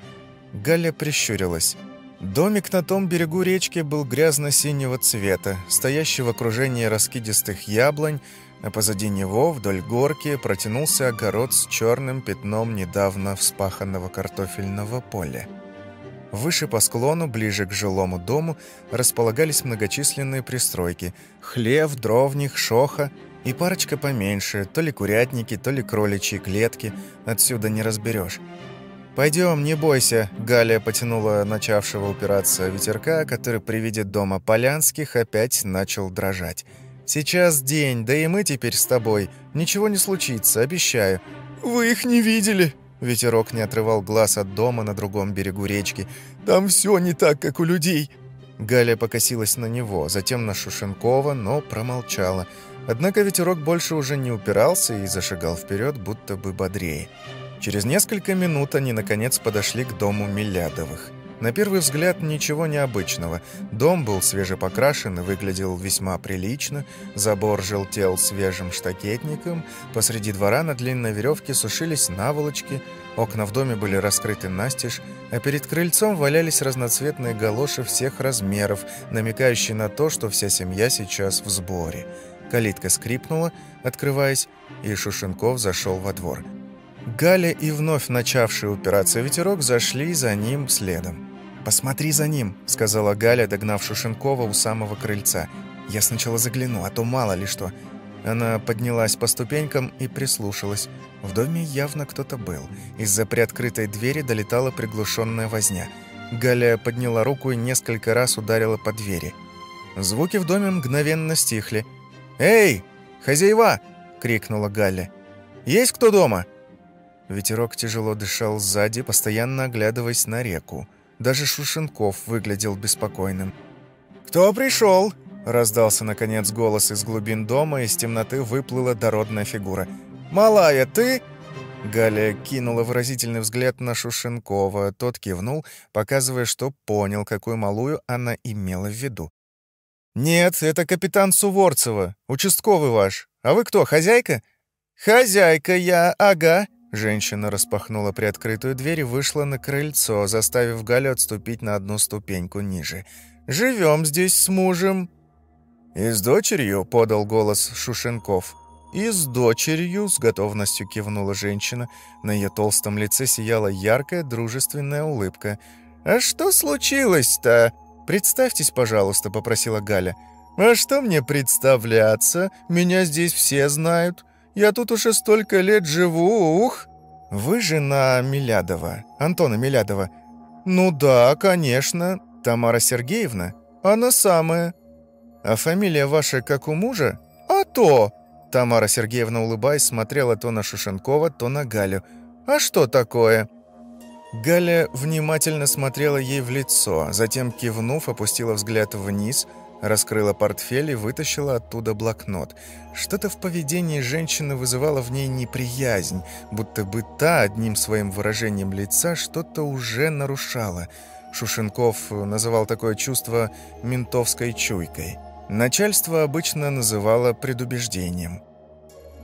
Галя прищурилась. Домик на том берегу речки был грязно-синего цвета, стоящий в окружении раскидистых яблонь, а позади него, вдоль горки, протянулся огород с черным пятном недавно вспаханного картофельного поля. Выше по склону, ближе к жилому дому, располагались многочисленные пристройки – хлев, дровник, шоха и парочка поменьше, то ли курятники, то ли кроличьи клетки, отсюда не разберешь – «Пойдем, не бойся», — Галя потянула начавшего упираться ветерка, который при виде дома Полянских опять начал дрожать. «Сейчас день, да и мы теперь с тобой. Ничего не случится, обещаю». «Вы их не видели?» Ветерок не отрывал глаз от дома на другом берегу речки. «Там все не так, как у людей». Галя покосилась на него, затем на Шушенкова, но промолчала. Однако ветерок больше уже не упирался и зашагал вперед, будто бы бодрее. Через несколько минут они, наконец, подошли к дому Милядовых. На первый взгляд ничего необычного. Дом был свежепокрашен и выглядел весьма прилично, забор желтел свежим штакетником, посреди двора на длинной веревке сушились наволочки, окна в доме были раскрыты настежь, а перед крыльцом валялись разноцветные галоши всех размеров, намекающие на то, что вся семья сейчас в сборе. Калитка скрипнула, открываясь, и Шушенков зашел во двор. Галя и вновь начавший упираться ветерок зашли за ним следом. «Посмотри за ним», — сказала Галя, догнав Шушенкова у самого крыльца. «Я сначала загляну, а то мало ли что». Она поднялась по ступенькам и прислушалась. В доме явно кто-то был. Из-за приоткрытой двери долетала приглушенная возня. Галя подняла руку и несколько раз ударила по двери. Звуки в доме мгновенно стихли. «Эй, хозяева!» — крикнула Галя. «Есть кто дома?» Ветерок тяжело дышал сзади, постоянно оглядываясь на реку. Даже Шушенков выглядел беспокойным. «Кто пришел?» – раздался, наконец, голос из глубин дома, и из темноты выплыла дородная фигура. «Малая, ты?» Галя кинула выразительный взгляд на Шушенкова. Тот кивнул, показывая, что понял, какую малую она имела в виду. «Нет, это капитан Суворцева, участковый ваш. А вы кто, хозяйка?» «Хозяйка я, ага», Женщина распахнула приоткрытую дверь и вышла на крыльцо, заставив Галю отступить на одну ступеньку ниже. «Живем здесь с мужем». «И с дочерью?» — подал голос Шушенков. «И с дочерью», — с готовностью кивнула женщина. На ее толстом лице сияла яркая дружественная улыбка. «А что случилось-то?» «Представьтесь, пожалуйста», — попросила Галя. «А что мне представляться? Меня здесь все знают. Я тут уже столько лет живу, ух!» «Вы жена Милядова, Антона Милядова?» «Ну да, конечно. Тамара Сергеевна? Она самая». «А фамилия ваша как у мужа?» «А то!» Тамара Сергеевна, улыбаясь, смотрела то на Шушенкова, то на Галю. «А что такое?» Галя внимательно смотрела ей в лицо, затем, кивнув, опустила взгляд вниз, раскрыла портфель и вытащила оттуда блокнот. Что-то в поведении женщины вызывало в ней неприязнь, будто бы та одним своим выражением лица что-то уже нарушала. Шушенков называл такое чувство ментовской чуйкой. Начальство обычно называло предубеждением.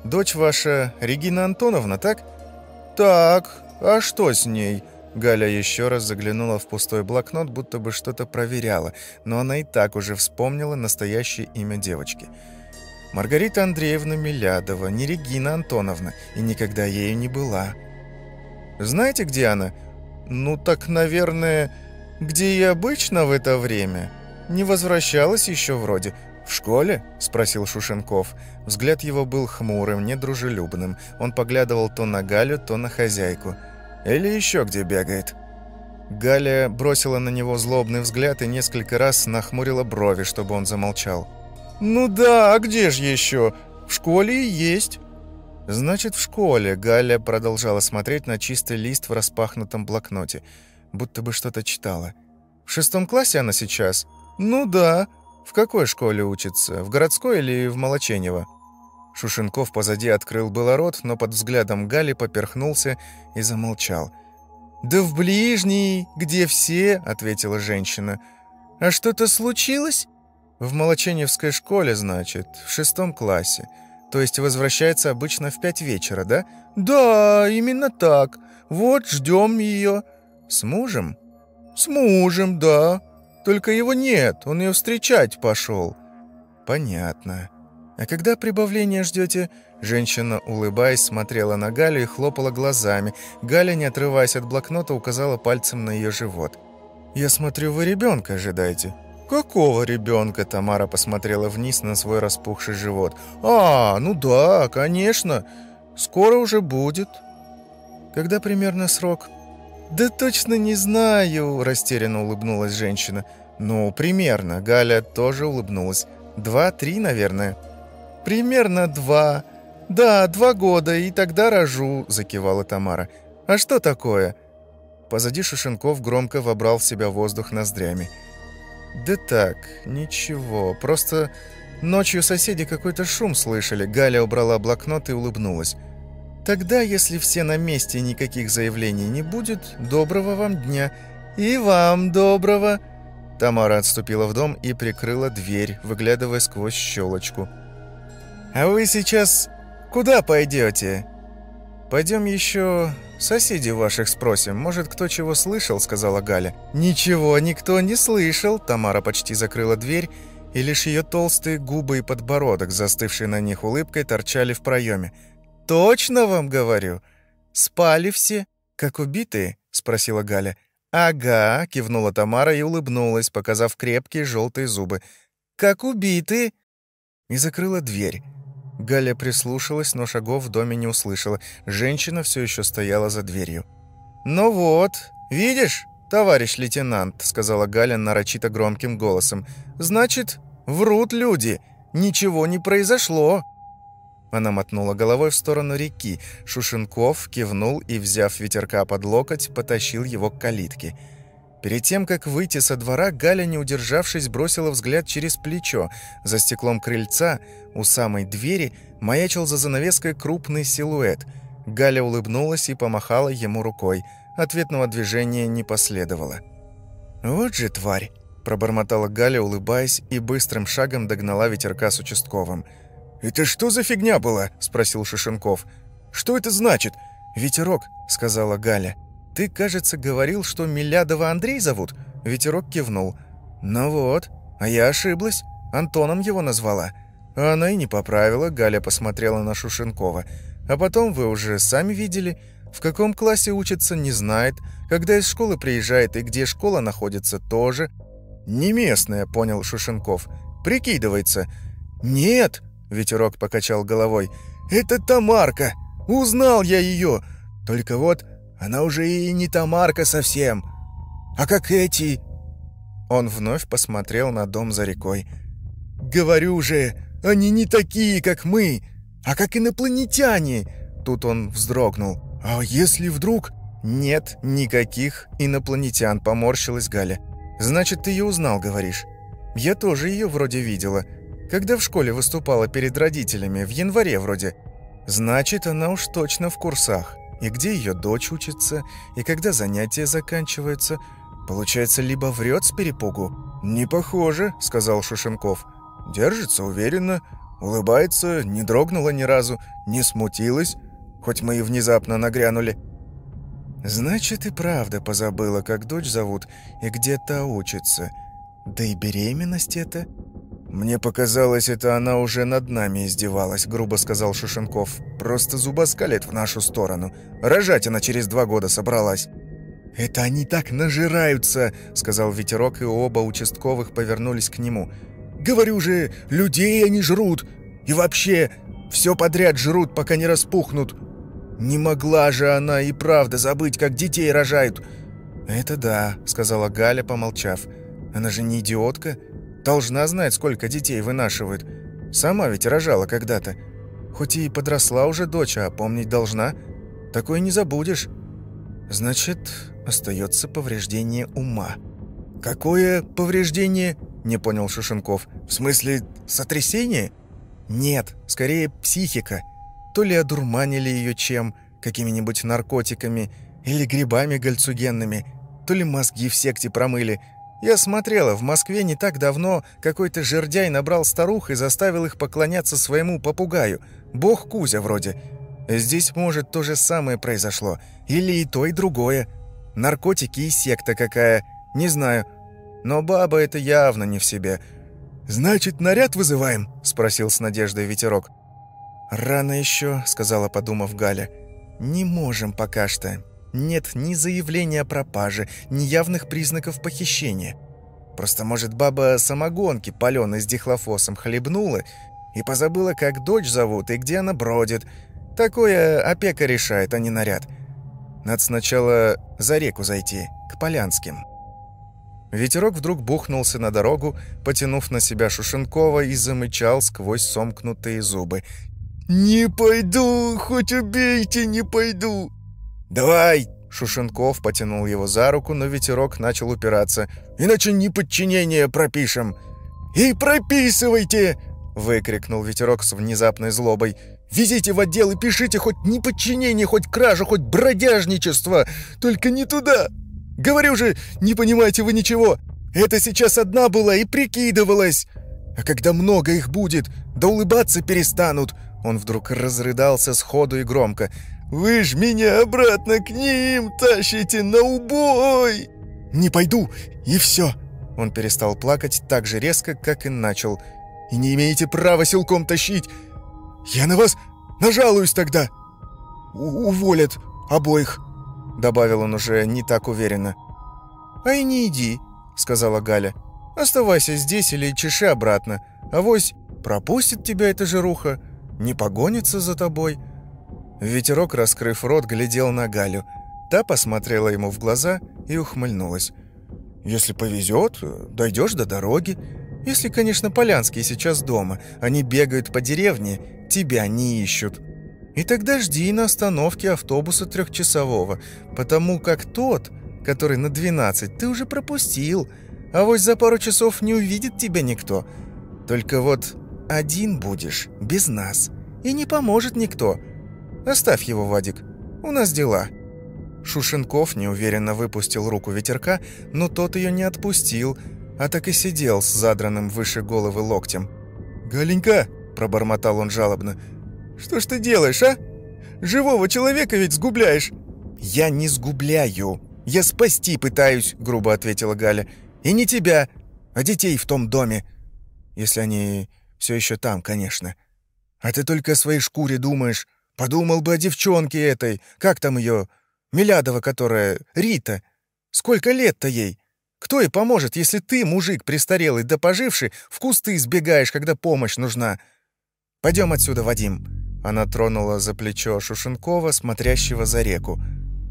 «Дочь ваша Регина Антоновна, так?» «Так, а что с ней?» Галя еще раз заглянула в пустой блокнот, будто бы что-то проверяла, но она и так уже вспомнила настоящее имя девочки. Маргарита Андреевна Милядова, не Регина Антоновна, и никогда ею не была. «Знаете, где она?» «Ну так, наверное, где и обычно в это время. Не возвращалась еще вроде. В школе?» – спросил Шушенков. Взгляд его был хмурым, недружелюбным. Он поглядывал то на Галю, то на хозяйку – или еще где бегает?» Галя бросила на него злобный взгляд и несколько раз нахмурила брови, чтобы он замолчал. «Ну да, а где же еще? В школе и есть». «Значит, в школе», — Галя продолжала смотреть на чистый лист в распахнутом блокноте, будто бы что-то читала. «В шестом классе она сейчас?» «Ну да. В какой школе учится? В городской или в Молоченево?» Шушенков позади открыл было рот, но под взглядом Гали поперхнулся и замолчал. «Да в ближней, где все», — ответила женщина. «А что-то случилось?» «В Молоченевской школе, значит, в шестом классе. То есть возвращается обычно в пять вечера, да?» «Да, именно так. Вот ждем ее». «С мужем?» «С мужем, да. Только его нет, он ее встречать пошел». «Понятно». «А когда прибавление ждете?» Женщина, улыбаясь, смотрела на Галю и хлопала глазами. Галя, не отрываясь от блокнота, указала пальцем на ее живот. «Я смотрю, вы ребенка ожидаете». «Какого ребенка?» Тамара посмотрела вниз на свой распухший живот. «А, ну да, конечно. Скоро уже будет». «Когда примерно срок?» «Да точно не знаю», – растерянно улыбнулась женщина. «Ну, примерно». Галя тоже улыбнулась. «Два-три, наверное». «Примерно два. Да, два года, и тогда рожу», — закивала Тамара. «А что такое?» Позади Шушенков громко вобрал в себя воздух ноздрями. «Да так, ничего. Просто ночью соседи какой-то шум слышали». Галя убрала блокнот и улыбнулась. «Тогда, если все на месте и никаких заявлений не будет, доброго вам дня. И вам доброго!» Тамара отступила в дом и прикрыла дверь, выглядывая сквозь щелочку. «А вы сейчас куда пойдете?» «Пойдем еще соседей ваших спросим. Может, кто чего слышал?» — сказала Галя. «Ничего никто не слышал». Тамара почти закрыла дверь, и лишь ее толстые губы и подбородок, застывшие на них улыбкой, торчали в проеме. «Точно вам говорю. Спали все, как убитые?» — спросила Галя. «Ага», — кивнула Тамара и улыбнулась, показав крепкие желтые зубы. «Как убитые?» И закрыла дверь. Галя прислушалась, но шагов в доме не услышала. Женщина все еще стояла за дверью. «Ну вот, видишь, товарищ лейтенант», — сказала Галя нарочито громким голосом. «Значит, врут люди. Ничего не произошло». Она мотнула головой в сторону реки. Шушенков кивнул и, взяв ветерка под локоть, потащил его к калитке. Перед тем, как выйти со двора, Галя, не удержавшись, бросила взгляд через плечо. За стеклом крыльца, у самой двери, маячил за занавеской крупный силуэт. Галя улыбнулась и помахала ему рукой. Ответного движения не последовало. «Вот же тварь!» – пробормотала Галя, улыбаясь, и быстрым шагом догнала ветерка с участковым. «Это что за фигня была?» – спросил Шишенков. «Что это значит?» «Ветерок», – сказала Галя. «Ты, кажется, говорил, что Милядова Андрей зовут?» Ветерок кивнул. «Ну вот, а я ошиблась. Антоном его назвала». Она и не поправила, Галя посмотрела на Шушенкова. «А потом вы уже сами видели. В каком классе учится, не знает. Когда из школы приезжает и где школа находится, тоже». «Не местная», — понял Шушенков. «Прикидывается». «Нет», — Ветерок покачал головой. «Это Тамарка. Узнал я ее. Только вот она уже и не Тамарка совсем, а как эти...» Он вновь посмотрел на дом за рекой. «Говорю же, они не такие, как мы, а как инопланетяне!» Тут он вздрогнул. «А если вдруг «Нет никаких инопланетян», — поморщилась Галя. «Значит, ты ее узнал, говоришь?» «Я тоже ее вроде видела. Когда в школе выступала перед родителями, в январе вроде. Значит, она уж точно в курсах. И где ее дочь учится, и когда занятия заканчиваются. Получается, либо врет с перепугу?» «Не похоже», — сказал Шушенков. «Держится уверенно, улыбается, не дрогнула ни разу, не смутилась, хоть мы и внезапно нагрянули». «Значит, и правда позабыла, как дочь зовут и где-то учится. Да и беременность это...» «Мне показалось, это она уже над нами издевалась», — грубо сказал Шушенков. «Просто зубоскалит в нашу сторону. Рожать она через два года собралась». «Это они так нажираются», — сказал ветерок, и оба участковых повернулись к нему. «Говорю же, людей они жрут. И вообще, все подряд жрут, пока не распухнут. Не могла же она и правда забыть, как детей рожают». «Это да», — сказала Галя, помолчав. «Она же не идиотка». Должна знать, сколько детей вынашивают. Сама ведь рожала когда-то. Хоть и подросла уже дочь, а помнить должна. Такое не забудешь. Значит, остается повреждение ума. Какое повреждение? Не понял Шушенков. В смысле, сотрясение? Нет, скорее психика. То ли одурманили ее чем, какими-нибудь наркотиками или грибами гальцугенными, то ли мозги в секте промыли – я смотрела, в Москве не так давно какой-то жердяй набрал старух и заставил их поклоняться своему попугаю. Бог Кузя вроде. Здесь, может, то же самое произошло. Или и то, и другое. Наркотики и секта какая. Не знаю. Но баба это явно не в себе. «Значит, наряд вызываем?» – спросил с надеждой ветерок. «Рано еще», – сказала, подумав Галя. «Не можем пока что. Нет ни заявления о пропаже, ни явных признаков похищения. Просто, может, баба самогонки палёной с дихлофосом хлебнула и позабыла, как дочь зовут и где она бродит. Такое опека решает, а не наряд. Надо сначала за реку зайти, к Полянским. Ветерок вдруг бухнулся на дорогу, потянув на себя Шушенкова и замычал сквозь сомкнутые зубы. «Не пойду, хоть убейте, не пойду!» «Давай!» Шушенков потянул его за руку, но ветерок начал упираться. «Иначе неподчинение пропишем!» «И прописывайте!» выкрикнул ветерок с внезапной злобой. «Везите в отдел и пишите хоть неподчинение, хоть кража, хоть бродяжничество! Только не туда! Говорю же, не понимаете вы ничего! Это сейчас одна была и прикидывалась! А когда много их будет, да улыбаться перестанут!» Он вдруг разрыдался сходу и громко. Вы ж меня обратно к ним тащите на убой!» «Не пойду, и все!» Он перестал плакать так же резко, как и начал. «И не имеете права силком тащить! Я на вас нажалуюсь тогда! У уволят обоих!» Добавил он уже не так уверенно. «А и не иди», — сказала Галя. «Оставайся здесь или чеши обратно. Авось пропустит тебя эта жируха, не погонится за тобой». Ветерок, раскрыв рот, глядел на Галю. Та посмотрела ему в глаза и ухмыльнулась. «Если повезет, дойдешь до дороги. Если, конечно, Полянские сейчас дома. Они бегают по деревне, тебя не ищут. И тогда жди на остановке автобуса трехчасового, потому как тот, который на 12, ты уже пропустил. А вот за пару часов не увидит тебя никто. Только вот один будешь, без нас. И не поможет никто». Оставь его, Вадик. У нас дела». Шушенков неуверенно выпустил руку ветерка, но тот ее не отпустил, а так и сидел с задранным выше головы локтем. «Галенька!» – пробормотал он жалобно. «Что ж ты делаешь, а? Живого человека ведь сгубляешь!» «Я не сгубляю. Я спасти пытаюсь», – грубо ответила Галя. «И не тебя, а детей в том доме. Если они все еще там, конечно. А ты только о своей шкуре думаешь. Подумал бы о девчонке этой, как там ее, Милядова которая, Рита. Сколько лет-то ей? Кто ей поможет, если ты, мужик престарелый да поживший, в кусты избегаешь, когда помощь нужна? Пойдем отсюда, Вадим». Она тронула за плечо Шушенкова, смотрящего за реку.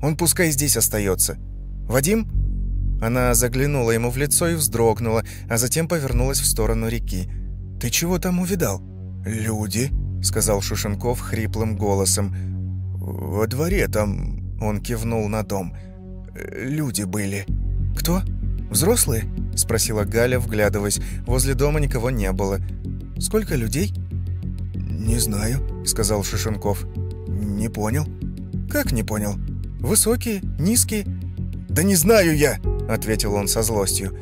«Он пускай здесь остается. Вадим?» Она заглянула ему в лицо и вздрогнула, а затем повернулась в сторону реки. «Ты чего там увидал?» «Люди», — сказал Шушенков хриплым голосом. «Во дворе там Он кивнул на дом. «Э, «Люди были». «Кто? Взрослые?» — спросила Галя, вглядываясь. Возле дома никого не было. «Сколько людей?» «Не знаю», — сказал Шишенков. «Не понял». «Как не понял? Высокие? Низкие?» «Да не знаю я», — ответил он со злостью.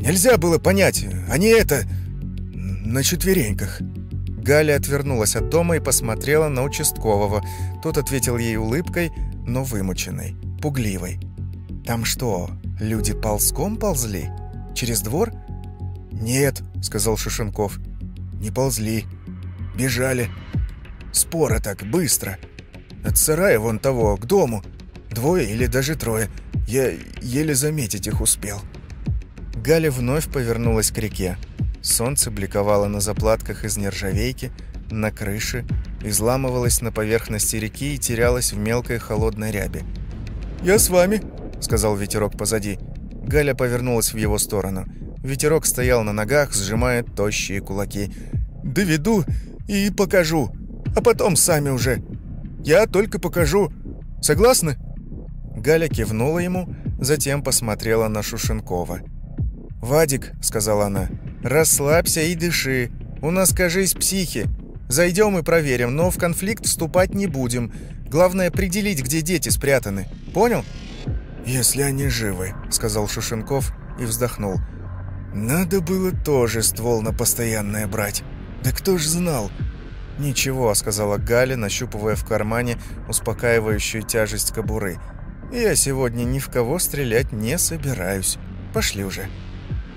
«Нельзя было понять, они это... на четвереньках». Галя отвернулась от дома и посмотрела на участкового. Тот ответил ей улыбкой, но вымученной, пугливой. «Там что, люди ползком ползли? Через двор?» «Нет», — сказал Шишенков. «Не ползли. Бежали. Споро так, быстро. От сарая вон того, к дому. Двое или даже трое. Я еле заметить их успел». Галя вновь повернулась к реке. Солнце бликовало на заплатках из нержавейки, на крыше, изламывалось на поверхности реки и терялось в мелкой холодной ряби. «Я с вами», — сказал ветерок позади. Галя повернулась в его сторону. Ветерок стоял на ногах, сжимая тощие кулаки. «Доведу и покажу, а потом сами уже. Я только покажу. Согласны?» Галя кивнула ему, затем посмотрела на Шушенкова. «Вадик», — сказала она, — «расслабься и дыши. У нас, кажись, психи. Зайдем и проверим, но в конфликт вступать не будем. Главное, определить, где дети спрятаны. Понял?» «Если они живы», — сказал Шушенков и вздохнул. «Надо было тоже ствол на постоянное брать. Да кто ж знал?» «Ничего», — сказала Галя, нащупывая в кармане успокаивающую тяжесть кобуры. «Я сегодня ни в кого стрелять не собираюсь. Пошли уже»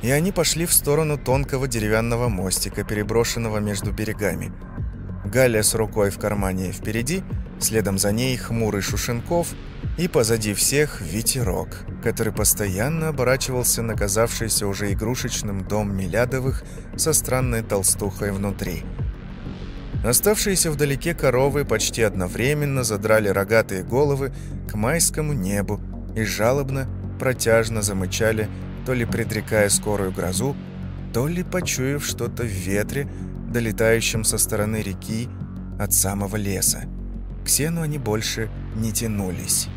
и они пошли в сторону тонкого деревянного мостика, переброшенного между берегами. Галя с рукой в кармане впереди, следом за ней хмурый Шушенков и позади всех ветерок, который постоянно оборачивался на казавшийся уже игрушечным дом Милядовых со странной толстухой внутри. Оставшиеся вдалеке коровы почти одновременно задрали рогатые головы к майскому небу и жалобно, протяжно замычали то ли предрекая скорую грозу, то ли почуяв что-то в ветре, долетающем со стороны реки от самого леса. К сену они больше не тянулись.